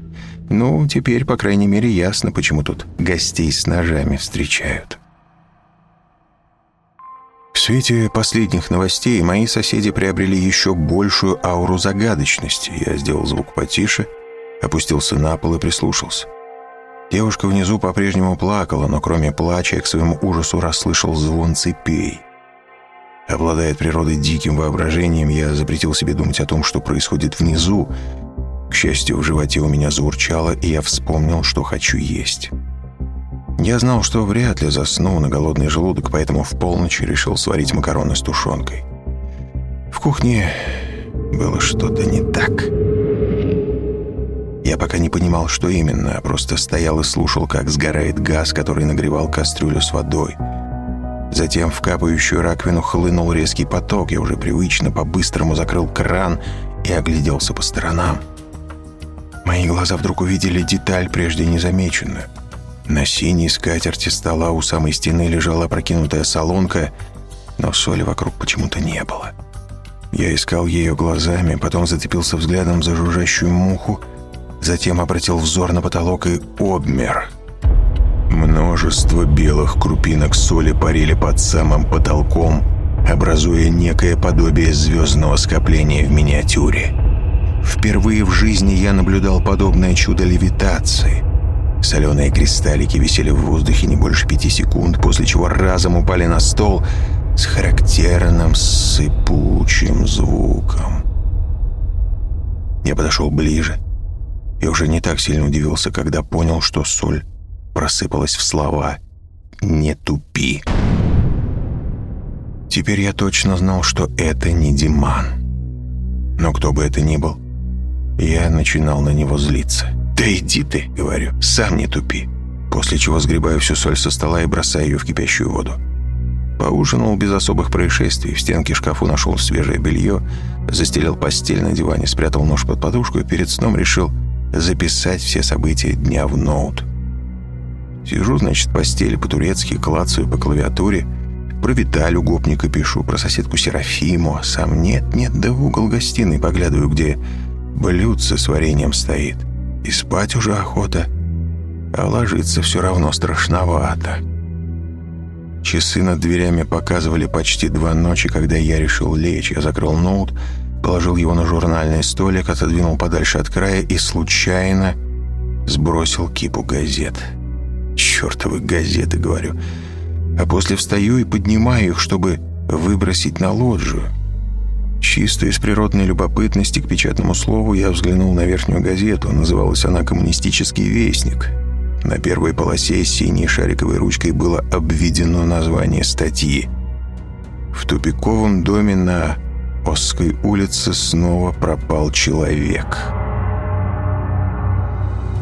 Ну, теперь, по крайней мере, ясно, почему тут гостей с ножами встречают. Свете последних новостей мои соседи приобрели еще большую ауру загадочности. Я сделал звук потише, опустился на пол и прислушался. Девушка внизу по-прежнему плакала, но кроме плача я к своему ужасу расслышал звон цепей. Обладая природой диким воображением, я запретил себе думать о том, что происходит внизу. К счастью, в животе у меня заурчало, и я вспомнил, что хочу есть. Я знал, что вряд ли засну на голодный желудок, поэтому в полночь решил сварить макароны с тушенкой. В кухне было что-то не так. Я пока не понимал, что именно, а просто стоял и слушал, как сгорает газ, который нагревал кастрюлю с водой. Затем в капающую раковину хлынул резкий поток. Я уже привычно по-быстрому закрыл кран и огляделся по сторонам. Мои глаза вдруг увидели деталь, прежде незамеченную — на синей скатерти стола у самой стены лежала прокинутая солонка, но соли вокруг почему-то не было. Я искал ее глазами, потом зацепился взглядом за жужжащую муху, затем обратил взор на потолок и обмер. Множество белых крупинок соли парили под самым потолком, образуя некое подобие звездного скопления в миниатюре. Впервые в жизни я наблюдал подобное чудо левитации — Соленые кристаллики висели в воздухе не больше пяти секунд, после чего разом упали на стол с характерным сыпучим звуком. Я подошел ближе и уже не так сильно удивился, когда понял, что соль просыпалась в слова «Не тупи». Теперь я точно знал, что это не Диман. Но кто бы это ни был, я начинал на него злиться. «Да иди ты», — говорю, — «сам не тупи». После чего сгребаю всю соль со стола и бросаю ее в кипящую воду. Поужинал без особых происшествий. В стенке шкафу нашел свежее белье, застелил постель на диване, спрятал нож под подушку и перед сном решил записать все события дня в ноут. Сижу, значит, в постели по-турецки, клацаю по клавиатуре, про Виталю гопника пишу, про соседку Серафиму, а сам нет-нет, да в угол гостиной поглядываю, где блюдце с вареньем стоит — и спать уже охота, а ложиться все равно страшновато. Часы над дверями показывали почти два ночи, когда я решил лечь. Я закрыл ноут, положил его на журнальный столик, отодвинул подальше от края и случайно сбросил кипу газет. «Чертовы газеты», — говорю. А после встаю и поднимаю их, чтобы выбросить на лоджию. Чисто из природной любопытности к печатному слову я взглянул на верхнюю газету. Называлась она «Коммунистический вестник». На первой полосе синей шариковой ручкой было обведено название статьи. В тупиковом доме на Осской улице снова пропал человек.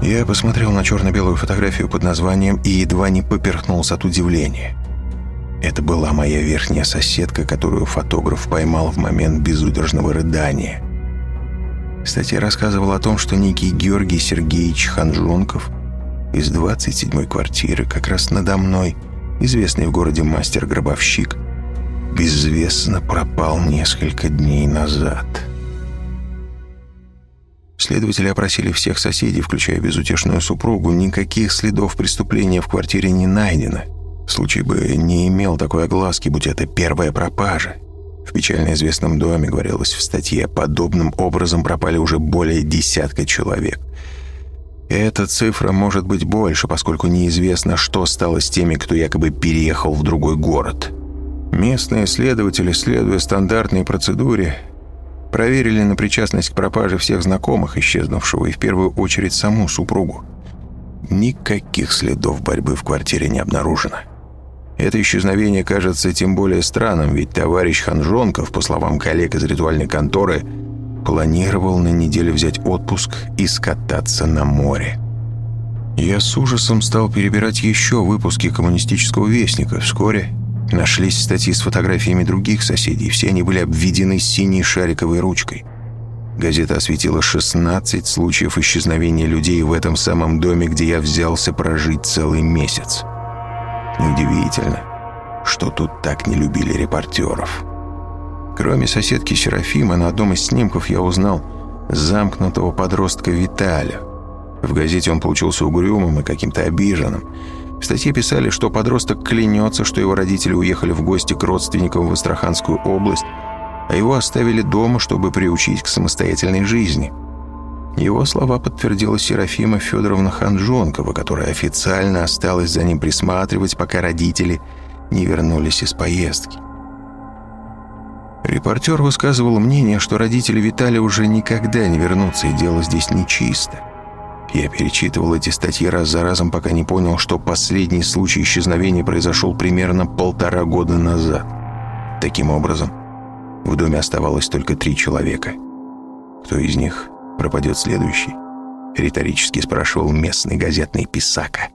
Я посмотрел на черно-белую фотографию под названием и едва не поперхнулся от удивления. Это была моя верхняя соседка, которую фотограф поймал в момент безудержного рыдания. Статья рассказывала о том, что некий Георгий Сергеевич Ханжонков из 27-й квартиры, как раз надо мной, известный в городе мастер-гробовщик, безвестно пропал несколько дней назад. Следователи опросили всех соседей, включая безутешную супругу. Никаких следов преступления в квартире не найдено. Случай бы не имел такой огласки, будь это первая пропажа. В печально известном доме, говорилось в статье, подобным образом пропали уже более десятка человек. Эта цифра может быть больше, поскольку неизвестно, что стало с теми, кто якобы переехал в другой город. Местные следователи, следуя стандартной процедуре, проверили на причастность к пропаже всех знакомых исчезнувшего и в первую очередь саму супругу. Никаких следов борьбы в квартире не обнаружено. Это исчезновение кажется тем более странным, ведь товарищ Ханжонков, по словам коллег из ритуальной конторы, планировал на неделю взять отпуск и скататься на море. Я с ужасом стал перебирать еще выпуски коммунистического вестника. Вскоре нашлись статьи с фотографиями других соседей. Все они были обведены синей шариковой ручкой. Газета осветила 16 случаев исчезновения людей в этом самом доме, где я взялся прожить целый месяц. Неудивительно, что тут так не любили репортеров. Кроме соседки Серафима, на одном из снимков я узнал замкнутого подростка Виталя. В газете он получился угрюмым и каким-то обиженным. В статье писали, что подросток клянется, что его родители уехали в гости к родственникам в Астраханскую область, а его оставили дома, чтобы приучить к самостоятельной жизни. Его слова подтвердила Серафима Федоровна Ханжонкова, которая официально осталась за ним присматривать, пока родители не вернулись из поездки. Репортер высказывал мнение, что родители Виталия уже никогда не вернутся, и дело здесь нечисто. Я перечитывал эти статьи раз за разом, пока не понял, что последний случай исчезновения произошел примерно полтора года назад. Таким образом, в доме оставалось только три человека. Кто из них пропадет следующий? Риторически спрашивал местный газетный писака.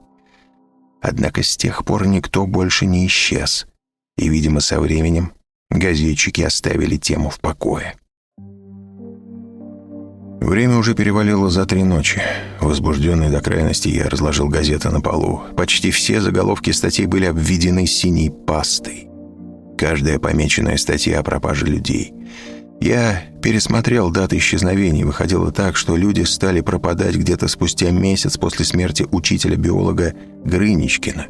Однако с тех пор никто больше не исчез. И, видимо, со временем газетчики оставили тему в покое. Время уже перевалило за три ночи. Возбужденный до крайности, я разложил газеты на полу. Почти все заголовки статей были обведены синей пастой. Каждая помеченная статья о пропаже людей. Я пересмотрел даты исчезновений. Выходило так, что люди стали пропадать где-то спустя месяц после смерти учителя-биолога Грыничкина.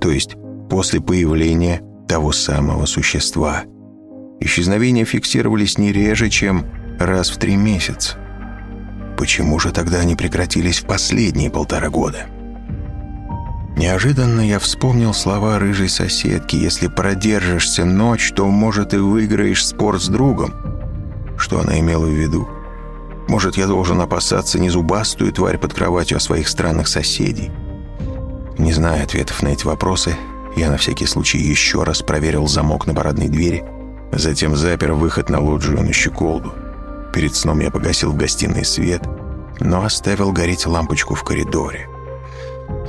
То есть после появления того самого существа. Исчезновения фиксировались не реже, чем раз в три месяца. Почему же тогда они прекратились в последние полтора года? Неожиданно я вспомнил слова рыжей соседки «Если продержишься ночь, то, может, и выиграешь спор с другом». Что она имела в виду? Может, я должен опасаться не зубастую тварь под кроватью, а своих странных соседей? Не зная ответов на эти вопросы, я на всякий случай еще раз проверил замок на парадной двери, затем запер выход на лоджию на щеколду. Перед сном я погасил в гостиной свет, но оставил гореть лампочку в коридоре.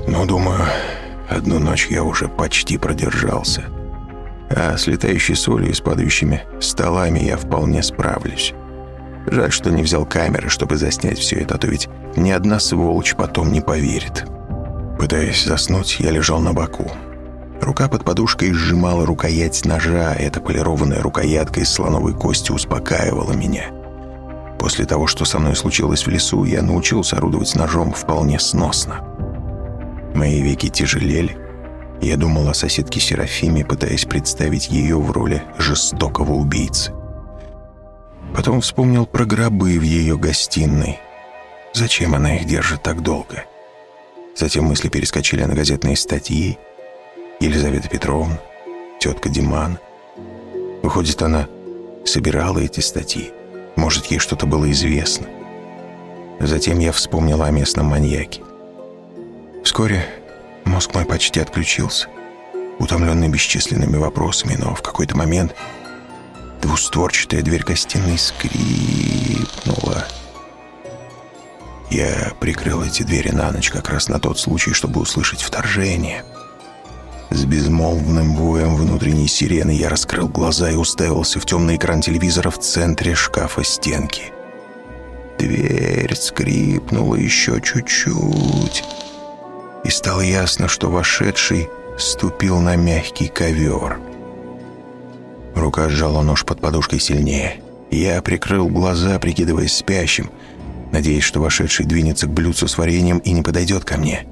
Ну, думаю, одну ночь я уже почти продержался. А с летающей солью и с падающими столами я вполне справлюсь. Жаль, что не взял камеры, чтобы заснять все это, а то ведь ни одна сволочь потом не поверит. Пытаясь заснуть, я лежал на боку. Рука под подушкой сжимала рукоять ножа, эта полированная рукоятка из слоновой кости успокаивала меня. После того, что со мной случилось в лесу, я научился орудовать ножом вполне сносно. Мои веки тяжелели. Я думал о соседке Серафиме, пытаясь представить ее в роли жестокого убийцы. Потом вспомнил про гробы в ее гостиной. Зачем она их держит так долго? Затем мысли перескочили на газетные статьи. Елизавета Петровна, тетка Диман. Выходит, она собирала эти статьи. Может, ей что-то было известно. Затем я вспомнил о местном маньяке. Вскоре мозг мой почти отключился, утомленный бесчисленными вопросами, но в какой-то момент двустворчатая дверь гостиной скрипнула. Я прикрыл эти двери на ночь как раз на тот случай, чтобы услышать вторжение — с безмолвным воем внутренней сирены я раскрыл глаза и уставился в темный экран телевизора в центре шкафа стенки. Дверь скрипнула еще чуть-чуть, и стало ясно, что вошедший ступил на мягкий ковер. Рука сжала нож под подушкой сильнее. Я прикрыл глаза, прикидываясь спящим, надеясь, что вошедший двинется к блюдцу с вареньем и не подойдет ко мне.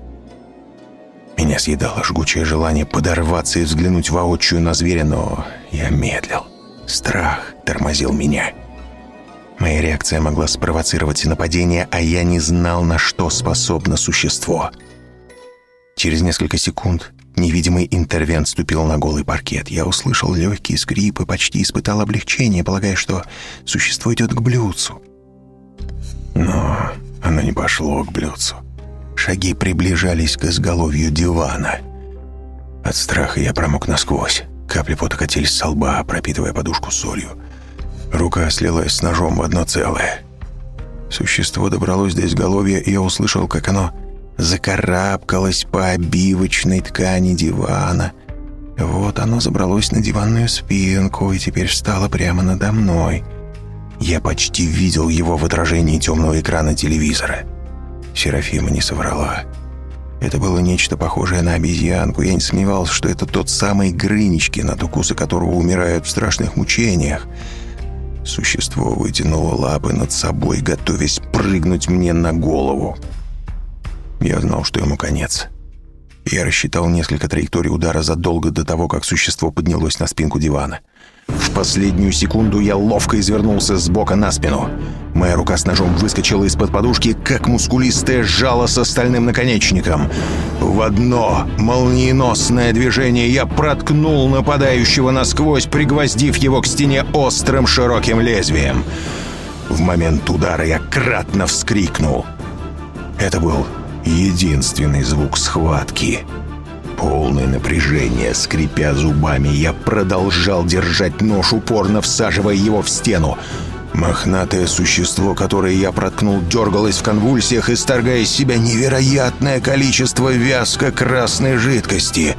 Меня съедало жгучее желание подорваться и взглянуть воочию на зверя, но я медлил. Страх тормозил меня. Моя реакция могла спровоцировать нападение, а я не знал, на что способно существо. Через несколько секунд невидимый интервент ступил на голый паркет. Я услышал легкий скрип и почти испытал облегчение, полагая, что существо идет к блюдцу. Но оно не пошло к блюдцу. Шаги приближались к изголовью дивана. От страха я промок насквозь. Капли пота катились со лба, пропитывая подушку солью. Рука слилась с ножом в одно целое. Существо добралось до изголовья, и я услышал, как оно закарабкалось по обивочной ткани дивана. Вот оно забралось на диванную спинку и теперь встало прямо надо мной. Я почти видел его в отражении темного экрана телевизора. Серафима не соврала. Это было нечто похожее на обезьянку. Я не сомневался, что это тот самый Грыничкин, от укуса которого умирают в страшных мучениях. Существо вытянуло лапы над собой, готовясь прыгнуть мне на голову. Я знал, что ему конец. Я рассчитал несколько траекторий удара задолго до того, как существо поднялось на спинку дивана. В последнюю секунду я ловко извернулся с бока на спину. Моя рука с ножом выскочила из-под подушки, как мускулистое жало с стальным наконечником. В одно молниеносное движение я проткнул нападающего насквозь, пригвоздив его к стене острым широким лезвием. В момент удара я кратно вскрикнул. Это был единственный звук схватки — Полное напряжение, скрипя зубами, я продолжал держать нож, упорно всаживая его в стену. Мохнатое существо, которое я проткнул, дергалось в конвульсиях, исторгая из себя невероятное количество вязко-красной жидкости.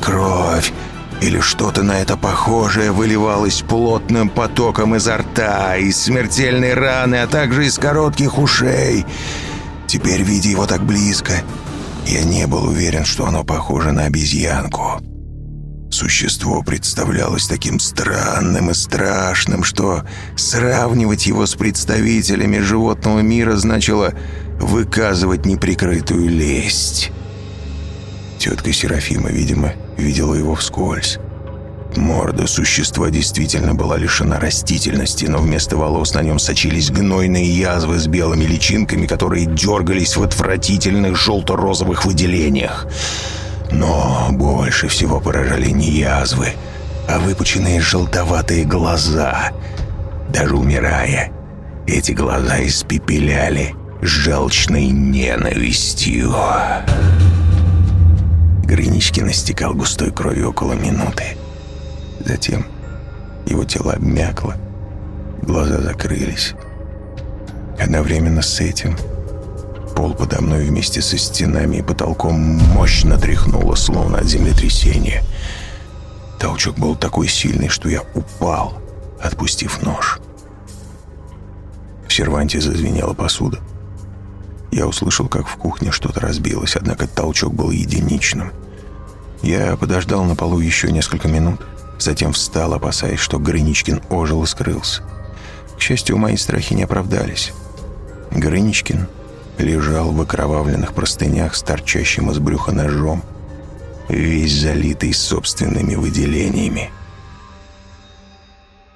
Кровь или что-то на это похожее выливалось плотным потоком изо рта, из смертельной раны, а также из коротких ушей. Теперь, видя его так близко, я не был уверен, что оно похоже на обезьянку. Существо представлялось таким странным и страшным, что сравнивать его с представителями животного мира значило выказывать неприкрытую лесть. Тетка Серафима, видимо, видела его вскользь. Морда существа действительно была лишена растительности, но вместо волос на нем сочились гнойные язвы с белыми личинками, которые дергались в отвратительных желто-розовых выделениях. Но больше всего поражали не язвы, а выпученные желтоватые глаза. Даже умирая, эти глаза испепеляли желчной ненавистью. Гриничкин истекал густой кровью около минуты. Затем его тело обмякло, глаза закрылись. Одновременно с этим пол подо мной вместе со стенами и потолком мощно тряхнуло, словно от землетрясения. Толчок был такой сильный, что я упал, отпустив нож. В серванте зазвенела посуда. Я услышал, как в кухне что-то разбилось, однако толчок был единичным. Я подождал на полу еще несколько минут — Затем встал, опасаясь, что Грыничкин ожил и скрылся. К счастью, мои страхи не оправдались. Грыничкин лежал в окровавленных простынях с торчащим из брюха ножом, весь залитый собственными выделениями.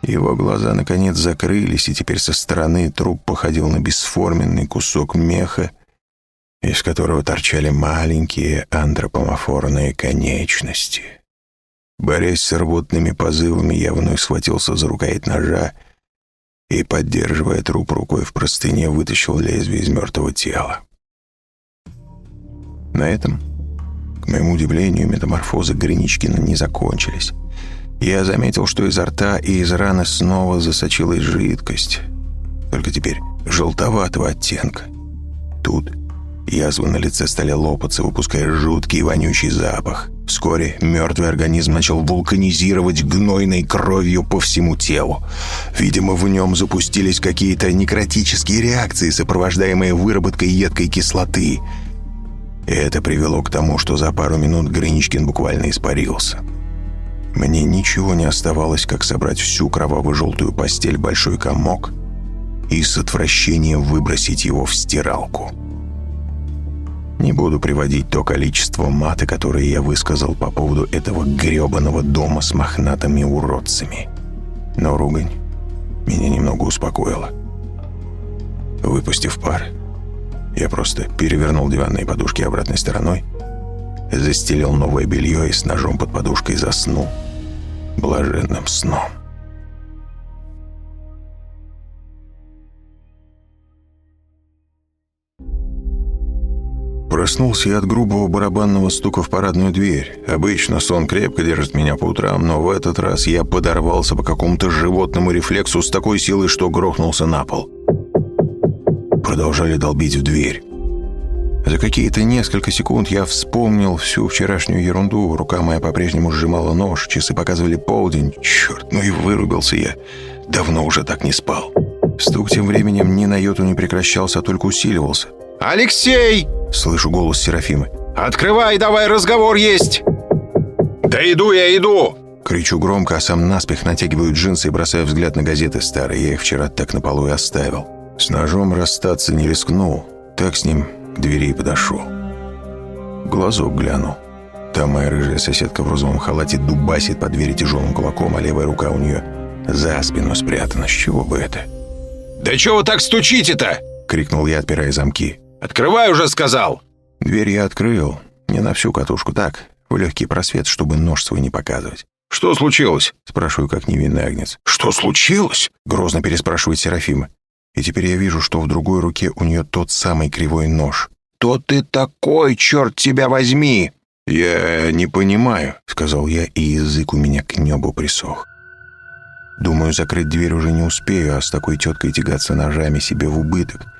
Его глаза наконец закрылись, и теперь со стороны труп походил на бесформенный кусок меха, из которого торчали маленькие антропоморфорные конечности. Борясь с рвотными позывами, я вновь схватился за рукоять ножа и, поддерживая труп рукой в простыне, вытащил лезвие из мертвого тела. На этом, к моему удивлению, метаморфозы Гриничкина не закончились. Я заметил, что изо рта и из раны снова засочилась жидкость, только теперь желтоватого оттенка. Тут язвы на лице стали лопаться, выпуская жуткий вонючий запах. Вскоре мертвый организм начал вулканизировать гнойной кровью по всему телу. Видимо, в нем запустились какие-то некротические реакции, сопровождаемые выработкой едкой кислоты. И это привело к тому, что за пару минут Гриничкин буквально испарился. Мне ничего не оставалось, как собрать всю кроваво-желтую постель большой комок и с отвращением выбросить его в стиралку. Не буду приводить то количество маты, которое я высказал по поводу этого грёбаного дома с мохнатыми уродцами. Но ругань меня немного успокоила. Выпустив пар, я просто перевернул диванные подушки обратной стороной, застелил новое белье и с ножом под подушкой заснул блаженным сном. Проснулся я от грубого барабанного стука в парадную дверь. Обычно сон крепко держит меня по утрам, но в этот раз я подорвался по какому-то животному рефлексу с такой силой, что грохнулся на пол. Продолжали долбить в дверь. За какие-то несколько секунд я вспомнил всю вчерашнюю ерунду. Рука моя по-прежнему сжимала нож, часы показывали полдень. Черт, ну и вырубился я. Давно уже так не спал. Стук тем временем ни на йоту не прекращался, а только усиливался. «Алексей!» — слышу голос Серафимы. «Открывай, давай, разговор есть!» «Да иду я, иду!» Кричу громко, а сам наспех натягиваю джинсы и бросаю взгляд на газеты старые. Я их вчера так на полу и оставил. С ножом расстаться не рискнул. Так с ним к двери подошел. глазок глянул. Там моя рыжая соседка в розовом халате дубасит по двери тяжелым кулаком, а левая рука у нее за спину спрятана. С чего бы это? «Да чего вы так стучите-то?» — крикнул я, отпирая замки. «Открывай уже, сказал!» Дверь я открыл. Не на всю катушку, так, в легкий просвет, чтобы нож свой не показывать. «Что случилось?» — спрашиваю, как невинный агнец. «Что случилось?» — грозно переспрашивает Серафима. И теперь я вижу, что в другой руке у нее тот самый кривой нож. «Кто ты такой, черт тебя возьми?» «Я не понимаю», — сказал я, и язык у меня к небу присох. Думаю, закрыть дверь уже не успею, а с такой теткой тягаться ножами себе в убыток.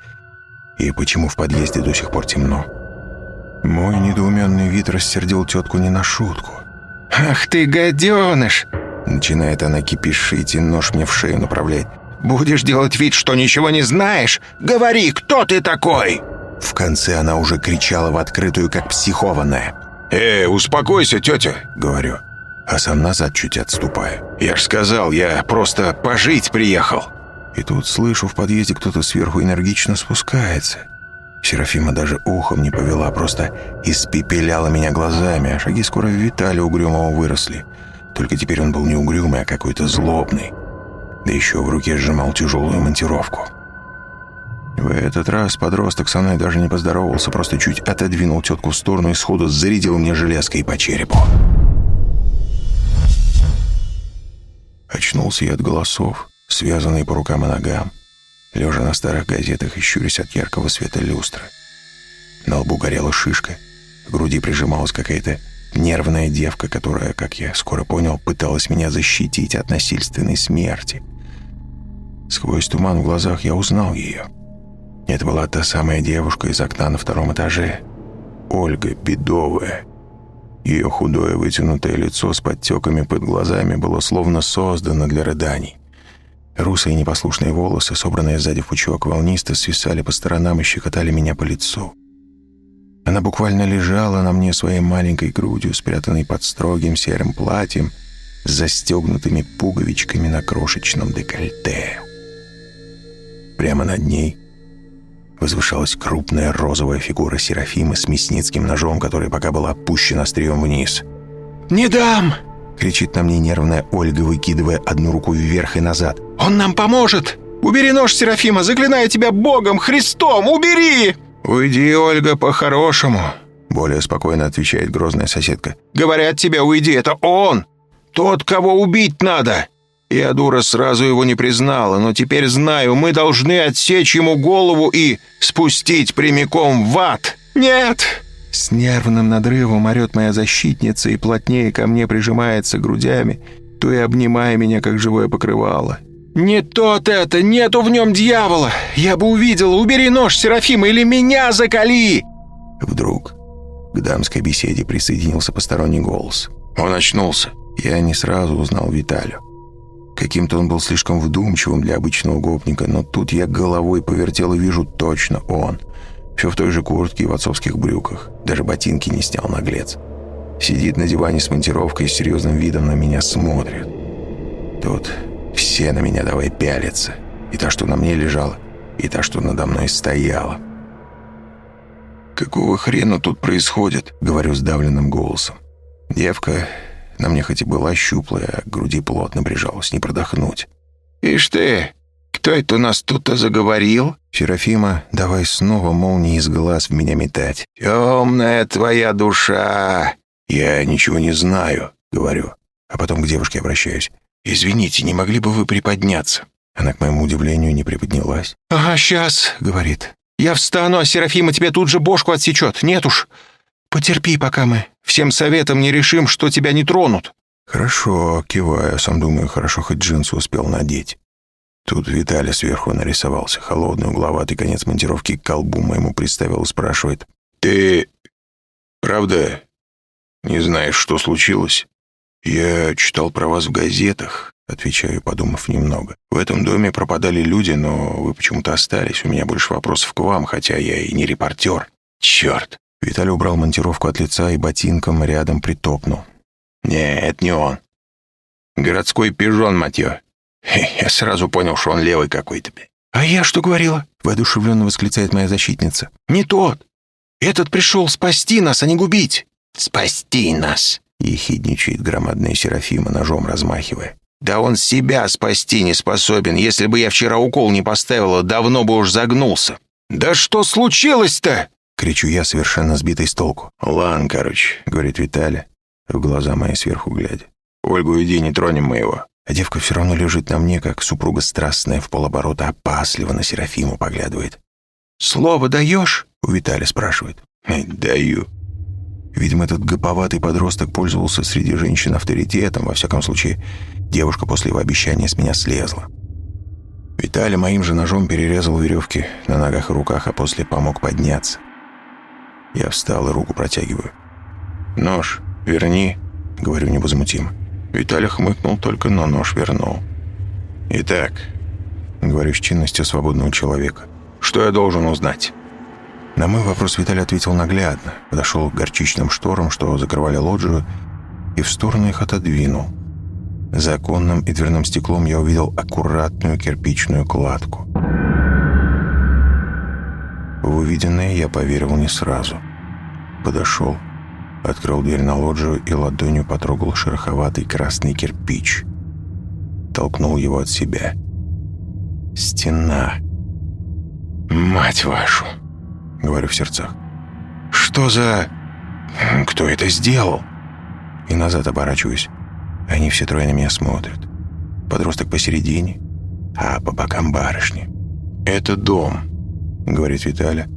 И почему в подъезде до сих пор темно? Мой недоуменный вид рассердил тетку не на шутку. «Ах ты, гаденыш!» Начинает она кипишить и нож мне в шею направляет. «Будешь делать вид, что ничего не знаешь? Говори, кто ты такой?» В конце она уже кричала в открытую, как психованная. «Э, успокойся, тетя!» — говорю. А сам назад чуть отступаю. «Я ж сказал, я просто пожить приехал!» И тут слышу, в подъезде кто-то сверху энергично спускается. Серафима даже ухом не повела, просто испепеляла меня глазами, а шаги скоро Виталия угрюмого выросли. Только теперь он был не угрюмый, а какой-то злобный. Да еще в руке сжимал тяжелую монтировку. В этот раз подросток со мной даже не поздоровался, просто чуть отодвинул тетку в сторону и сходу зарядил мне железкой по черепу. Очнулся я от голосов, связанный по рукам и ногам, лежа на старых газетах и щурясь от яркого света люстры. На лбу горела шишка, к груди прижималась какая-то нервная девка, которая, как я скоро понял, пыталась меня защитить от насильственной смерти. Сквозь туман в глазах я узнал ее. Это была та самая девушка из окна на втором этаже. Ольга Бедовая. Ее худое вытянутое лицо с подтеками под глазами было словно создано для рыданий. Русые непослушные волосы, собранные сзади в пучок волниста, свисали по сторонам и щекотали меня по лицу. Она буквально лежала на мне своей маленькой грудью, спрятанной под строгим серым платьем, с застегнутыми пуговичками на крошечном декольте. Прямо над ней возвышалась крупная розовая фигура Серафимы с мясницким ножом, который пока была опущена острием вниз. «Не дам!» — кричит на мне нервная Ольга, выкидывая одну руку вверх и назад. «Он нам поможет! Убери нож, Серафима! Заклинаю тебя Богом, Христом! Убери!» «Уйди, Ольга, по-хорошему!» — более спокойно отвечает грозная соседка. «Говорят тебе, уйди, это он! Тот, кого убить надо!» Я, дура, сразу его не признала, но теперь знаю, мы должны отсечь ему голову и спустить прямиком в ад. Нет!» С нервным надрывом орет моя защитница и плотнее ко мне прижимается грудями, то и обнимая меня, как живое покрывало. «Не тот это! Нету в нем дьявола! Я бы увидела! Убери нож, Серафима, или меня закали!» Вдруг к дамской беседе присоединился посторонний голос. Он очнулся. Я не сразу узнал Виталю. Каким-то он был слишком вдумчивым для обычного гопника, но тут я головой повертел и вижу точно он. Все в той же куртке и в отцовских брюках. Даже ботинки не снял наглец. Сидит на диване с монтировкой и с серьезным видом на меня смотрит. Тут все на меня давай пялятся. И та, что на мне лежала, и та, что надо мной стояла. «Какого хрена тут происходит?» — говорю сдавленным голосом. Девка на мне хоть и была щуплая, а к груди плотно прижалась, не продохнуть. «Ишь ты! Кто это у нас тут-то заговорил?» «Серафима, давай снова молнии из глаз в меня метать». «Темная твоя душа!» «Я ничего не знаю», — говорю. А потом к девушке обращаюсь. «Извините, не могли бы вы приподняться?» Она, к моему удивлению, не приподнялась. «Ага, сейчас», — говорит. «Я встану, а Серафима тебе тут же бошку отсечет. Нет уж. Потерпи, пока мы всем советом не решим, что тебя не тронут». «Хорошо», — киваю, сам думаю, хорошо хоть джинсы успел надеть. Тут Виталий сверху нарисовался, холодный угловатый конец монтировки к колбу моему представил и спрашивает. «Ты правда не знаешь, что случилось?» «Я читал про вас в газетах», — отвечаю, подумав немного. «В этом доме пропадали люди, но вы почему-то остались. У меня больше вопросов к вам, хотя я и не репортер». «Черт!» Виталий убрал монтировку от лица и ботинком рядом притопнул. «Не, это не он. Городской пижон, мать Я сразу понял, что он левый какой-то. «А я что говорила?» — воодушевленно восклицает моя защитница. «Не тот. Этот пришел спасти нас, а не губить!» «Спасти нас!» — ехидничает громадная Серафима, ножом размахивая. «Да он себя спасти не способен. Если бы я вчера укол не поставила, давно бы уж загнулся». «Да что случилось-то?» — кричу я, совершенно сбитый с толку. «Ладно, короче», — говорит Виталя, в глаза мои сверху глядя. «Ольгу иди, не тронем мы его». А девка все равно лежит на мне, как супруга страстная, в полоборота опасливо на Серафиму поглядывает. «Слово даешь?» — у Виталя спрашивает. «Даю». Видимо, этот гоповатый подросток пользовался среди женщин авторитетом. Во всяком случае, девушка после его обещания с меня слезла. Виталий моим же ножом перерезал веревки на ногах и руках, а после помог подняться. Я встал и руку протягиваю. «Нож верни», — говорю невозмутимо. Виталий хмыкнул только, но нож вернул. «Итак», — говорю с чинностью свободного человека, — «что я должен узнать?» На мой вопрос Виталий ответил наглядно, подошел к горчичным шторам, что закрывали лоджию, и в сторону их отодвинул. За оконным и дверным стеклом я увидел аккуратную кирпичную кладку. В увиденное я поверил не сразу. Подошел, открыл дверь на лоджию и ладонью потрогал шероховатый красный кирпич. Толкнул его от себя. Стена. «Мать вашу!» говорю в сердцах. «Что за... Кто это сделал?» И назад оборачиваюсь. Они все трое на меня смотрят. Подросток посередине, а по бокам барышни. «Это дом», — говорит Виталя,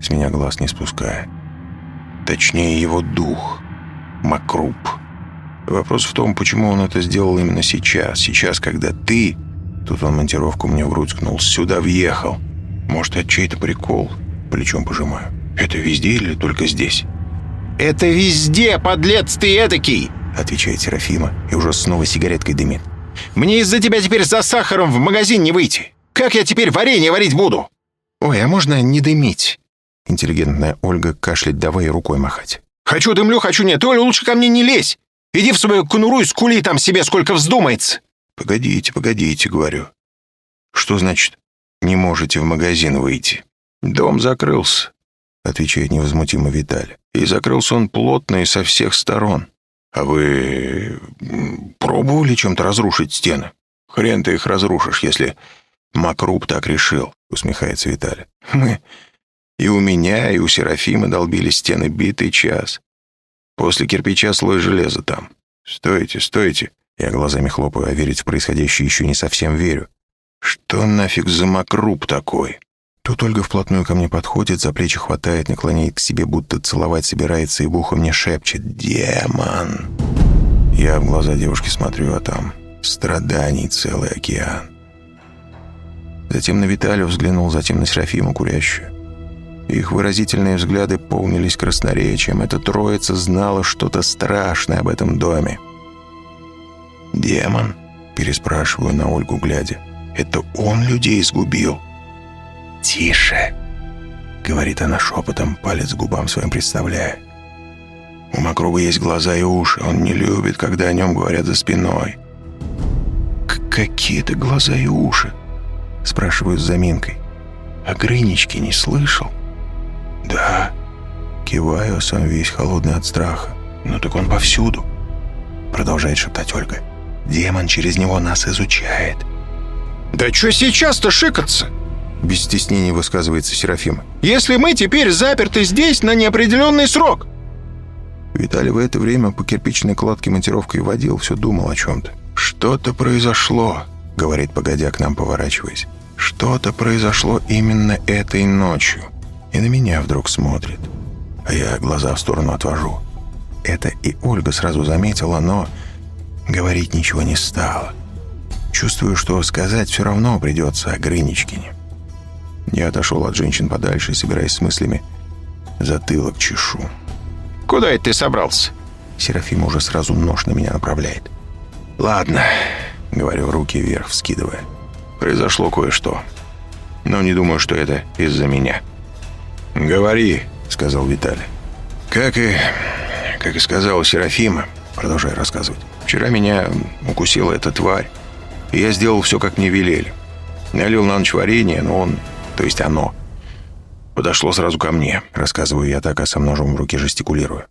с меня глаз не спуская. Точнее, его дух. Макруп. Вопрос в том, почему он это сделал именно сейчас. Сейчас, когда ты... Тут он монтировку мне в грудь ткнул. Сюда въехал. Может, это чей-то прикол плечом пожимаю. «Это везде или только здесь?» «Это везде, подлец ты этакий!» Отвечает Серафима и уже снова сигареткой дымит. «Мне из-за тебя теперь за сахаром в магазин не выйти! Как я теперь варенье варить буду?» «Ой, а можно не дымить?» Интеллигентная Ольга кашлять давай рукой махать. «Хочу дымлю, хочу нет. Оля, лучше ко мне не лезь! Иди в свою конуру и скули там себе сколько вздумается!» «Погодите, погодите», — говорю. «Что значит, не можете в магазин выйти?» «Дом закрылся», — отвечает невозмутимо Виталий. «И закрылся он плотно и со всех сторон. А вы пробовали чем-то разрушить стены? Хрен ты их разрушишь, если Макруб так решил», — усмехается Виталий. «Мы и у меня, и у Серафима долбили стены битый час. После кирпича слой железа там. Стойте, стойте». Я глазами хлопаю, а верить в происходящее еще не совсем верю. Что нафиг за Макруб такой? Тут Ольга вплотную ко мне подходит, за плечи хватает, наклоняет к себе, будто целовать собирается, и в ухо мне шепчет «Демон!». Я в глаза девушки смотрю, а там страданий целый океан. Затем на Виталию взглянул, затем на Серафиму курящую. Их выразительные взгляды полнились красноречием. Эта троица знала что-то страшное об этом доме. «Демон?» – переспрашиваю на Ольгу, глядя. «Это он людей сгубил?» «Тише!» — говорит она шепотом, палец к губам своим представляя. «У Макруба есть глаза и уши. Он не любит, когда о нем говорят за спиной». «Какие-то глаза и уши?» — спрашиваю с заминкой. «А Грынички не слышал?» «Да». Киваю, сам весь холодный от страха. «Ну так он повсюду», — продолжает шептать Ольга. «Демон через него нас изучает». «Да что сейчас-то шикаться?» Без стеснений высказывается Серафим. «Если мы теперь заперты здесь на неопределенный срок!» Виталий в это время по кирпичной кладке монтировкой водил, все думал о чем-то. «Что-то произошло», — говорит, погодя к нам поворачиваясь. «Что-то произошло именно этой ночью». И на меня вдруг смотрит. А я глаза в сторону отвожу. Это и Ольга сразу заметила, но говорить ничего не стала. Чувствую, что сказать все равно придется о Грыничкине. Я отошел от женщин подальше и, собираясь с мыслями, затылок чешу. «Куда это ты собрался?» Серафим уже сразу нож на меня направляет. «Ладно», — говорю, руки вверх вскидывая. «Произошло кое-что. Но не думаю, что это из-за меня». «Говори», — сказал Виталий. «Как и... как и сказал Серафима», — продолжая рассказывать. «Вчера меня укусила эта тварь, и я сделал все, как мне велели. Налил на ночь варенье, но он то есть оно, Подошло сразу ко мне, рассказываю я так, а со ножом в руке жестикулирую.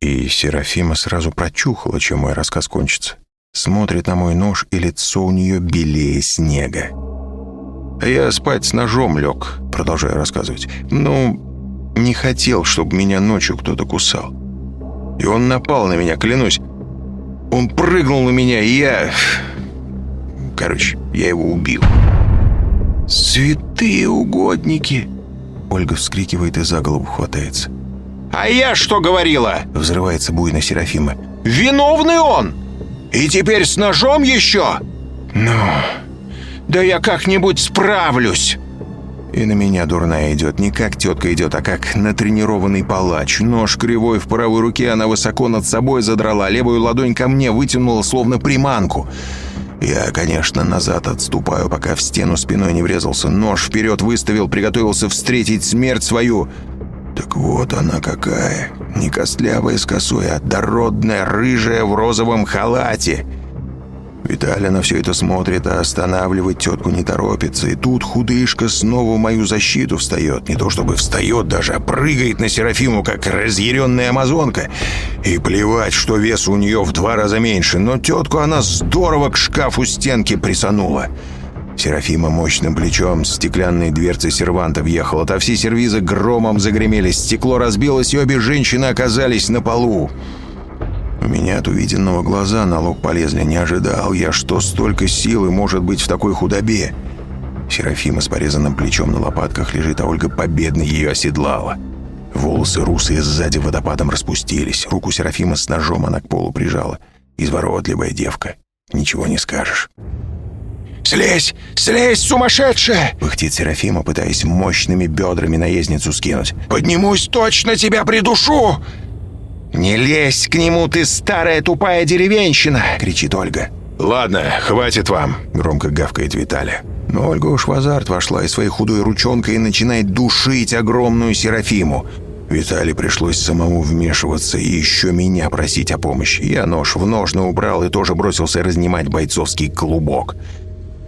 И Серафима сразу прочухала, чем мой рассказ кончится. Смотрит на мой нож, и лицо у нее белее снега. Я спать с ножом лег, продолжаю рассказывать. Ну, не хотел, чтобы меня ночью кто-то кусал. И он напал на меня, клянусь. Он прыгнул на меня, и я... Короче, я его убил. «Святые угодники!» Ольга вскрикивает и за голову хватается. «А я что говорила?» Взрывается буйно Серафима. «Виновный он! И теперь с ножом еще?» «Ну, да я как-нибудь справлюсь!» И на меня дурная идет. Не как тетка идет, а как натренированный палач. Нож кривой в правой руке она высоко над собой задрала. Левую ладонь ко мне вытянула, словно приманку. Я, конечно, назад отступаю, пока в стену спиной не врезался. Нож вперед выставил, приготовился встретить смерть свою. Так вот она какая. Не костлявая с косой, а дородная, рыжая в розовом халате. Виталий на все это смотрит, а останавливать тетку не торопится. И тут худышка снова в мою защиту встает. Не то чтобы встает даже, а прыгает на Серафиму, как разъяренная амазонка. И плевать, что вес у нее в два раза меньше. Но тетку она здорово к шкафу стенки присанула. Серафима мощным плечом с стеклянной дверцей серванта въехала. Та все сервизы громом загремели. Стекло разбилось, и обе женщины оказались на полу. У меня от увиденного глаза на лоб полезли. Не ожидал я, что столько силы может быть в такой худобе. Серафима с порезанным плечом на лопатках лежит, а Ольга победно ее оседлала. Волосы русые сзади водопадом распустились. Руку Серафима с ножом она к полу прижала. Изворотливая девка. Ничего не скажешь. «Слезь! Слезь, сумасшедшая!» — пыхтит Серафима, пытаясь мощными бедрами наездницу скинуть. «Поднимусь, точно тебя придушу!» «Не лезь к нему, ты старая тупая деревенщина!» — кричит Ольга. «Ладно, хватит вам!» — громко гавкает Виталий. Но Ольга уж в азарт вошла и своей худой ручонкой начинает душить огромную Серафиму. Виталий пришлось самому вмешиваться и еще меня просить о помощи. Я нож в ножны убрал и тоже бросился разнимать бойцовский клубок.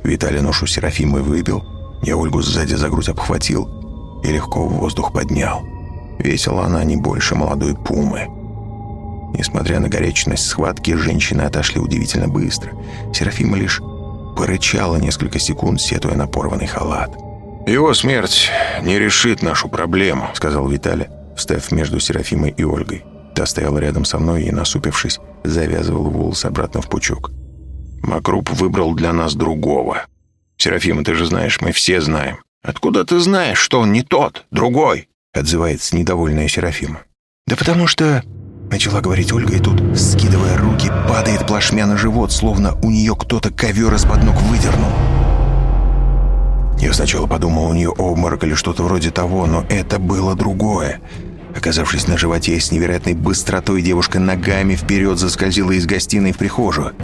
Виталий нож у Серафимы выбил, я Ольгу сзади за грудь обхватил и легко в воздух поднял. Весила она не больше молодой пумы. Несмотря на горячность схватки, женщины отошли удивительно быстро. Серафима лишь порычала несколько секунд, сетуя на порванный халат. «Его смерть не решит нашу проблему», — сказал Виталий, встав между Серафимой и Ольгой. Та стояла рядом со мной и, насупившись, завязывал волосы обратно в пучок. «Макруп выбрал для нас другого. Серафима, ты же знаешь, мы все знаем. Откуда ты знаешь, что он не тот, другой?» — отзывается недовольная Серафима. «Да потому что Начала говорить Ольга, и тут, скидывая руки, падает плашмя на живот, словно у нее кто-то ковер из-под ног выдернул. Я сначала подумал, у нее обморок или что-то вроде того, но это было другое. Оказавшись на животе, с невероятной быстротой девушка ногами вперед заскользила из гостиной в прихожую.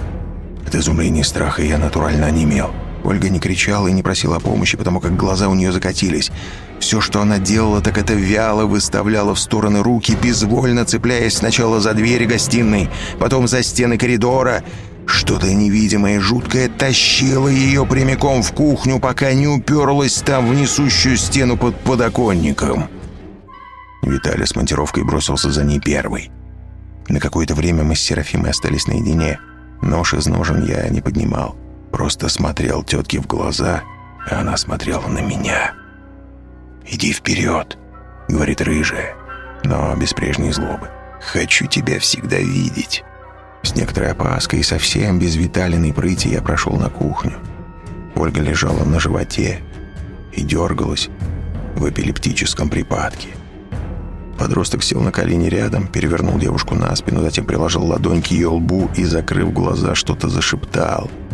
От изумления и страха я натурально онемел. Ольга не кричала и не просила о помощи, потому как глаза у нее закатились. Все, что она делала, так это вяло выставляла в стороны руки, безвольно цепляясь сначала за двери гостиной, потом за стены коридора. Что-то невидимое и жуткое тащило ее прямиком в кухню, пока не уперлась там в несущую стену под подоконником. Виталий с монтировкой бросился за ней первый. На какое-то время мы с Серафимой остались наедине. Нож из ножен я не поднимал. Просто смотрел тетке в глаза, а она смотрела на меня. «Иди вперед», — говорит рыжая, но без прежней злобы. «Хочу тебя всегда видеть». С некоторой опаской и совсем без Виталиной прыти я прошел на кухню. Ольга лежала на животе и дергалась в эпилептическом припадке. Подросток сел на колени рядом, перевернул девушку на спину, затем приложил ладонь к ее лбу и, закрыв глаза, что-то зашептал —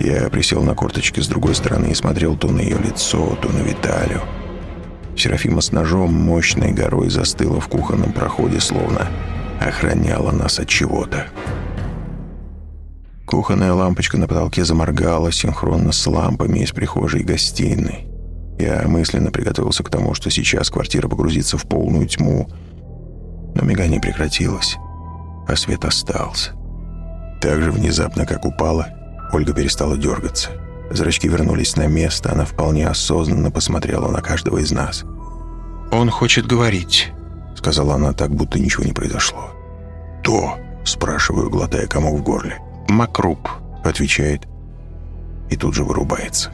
я присел на корточки с другой стороны и смотрел то на ее лицо, то на Виталию. Серафима с ножом мощной горой застыла в кухонном проходе, словно охраняла нас от чего-то. Кухонная лампочка на потолке заморгала синхронно с лампами из прихожей и гостиной. Я мысленно приготовился к тому, что сейчас квартира погрузится в полную тьму, но мигание прекратилось, а свет остался. Так же внезапно, как упала, Ольга перестала дергаться. Зрачки вернулись на место, она вполне осознанно посмотрела на каждого из нас. «Он хочет говорить», — сказала она так, будто ничего не произошло. «То?» — спрашиваю, глотая комок в горле. «Макруп», — отвечает. И тут же вырубается.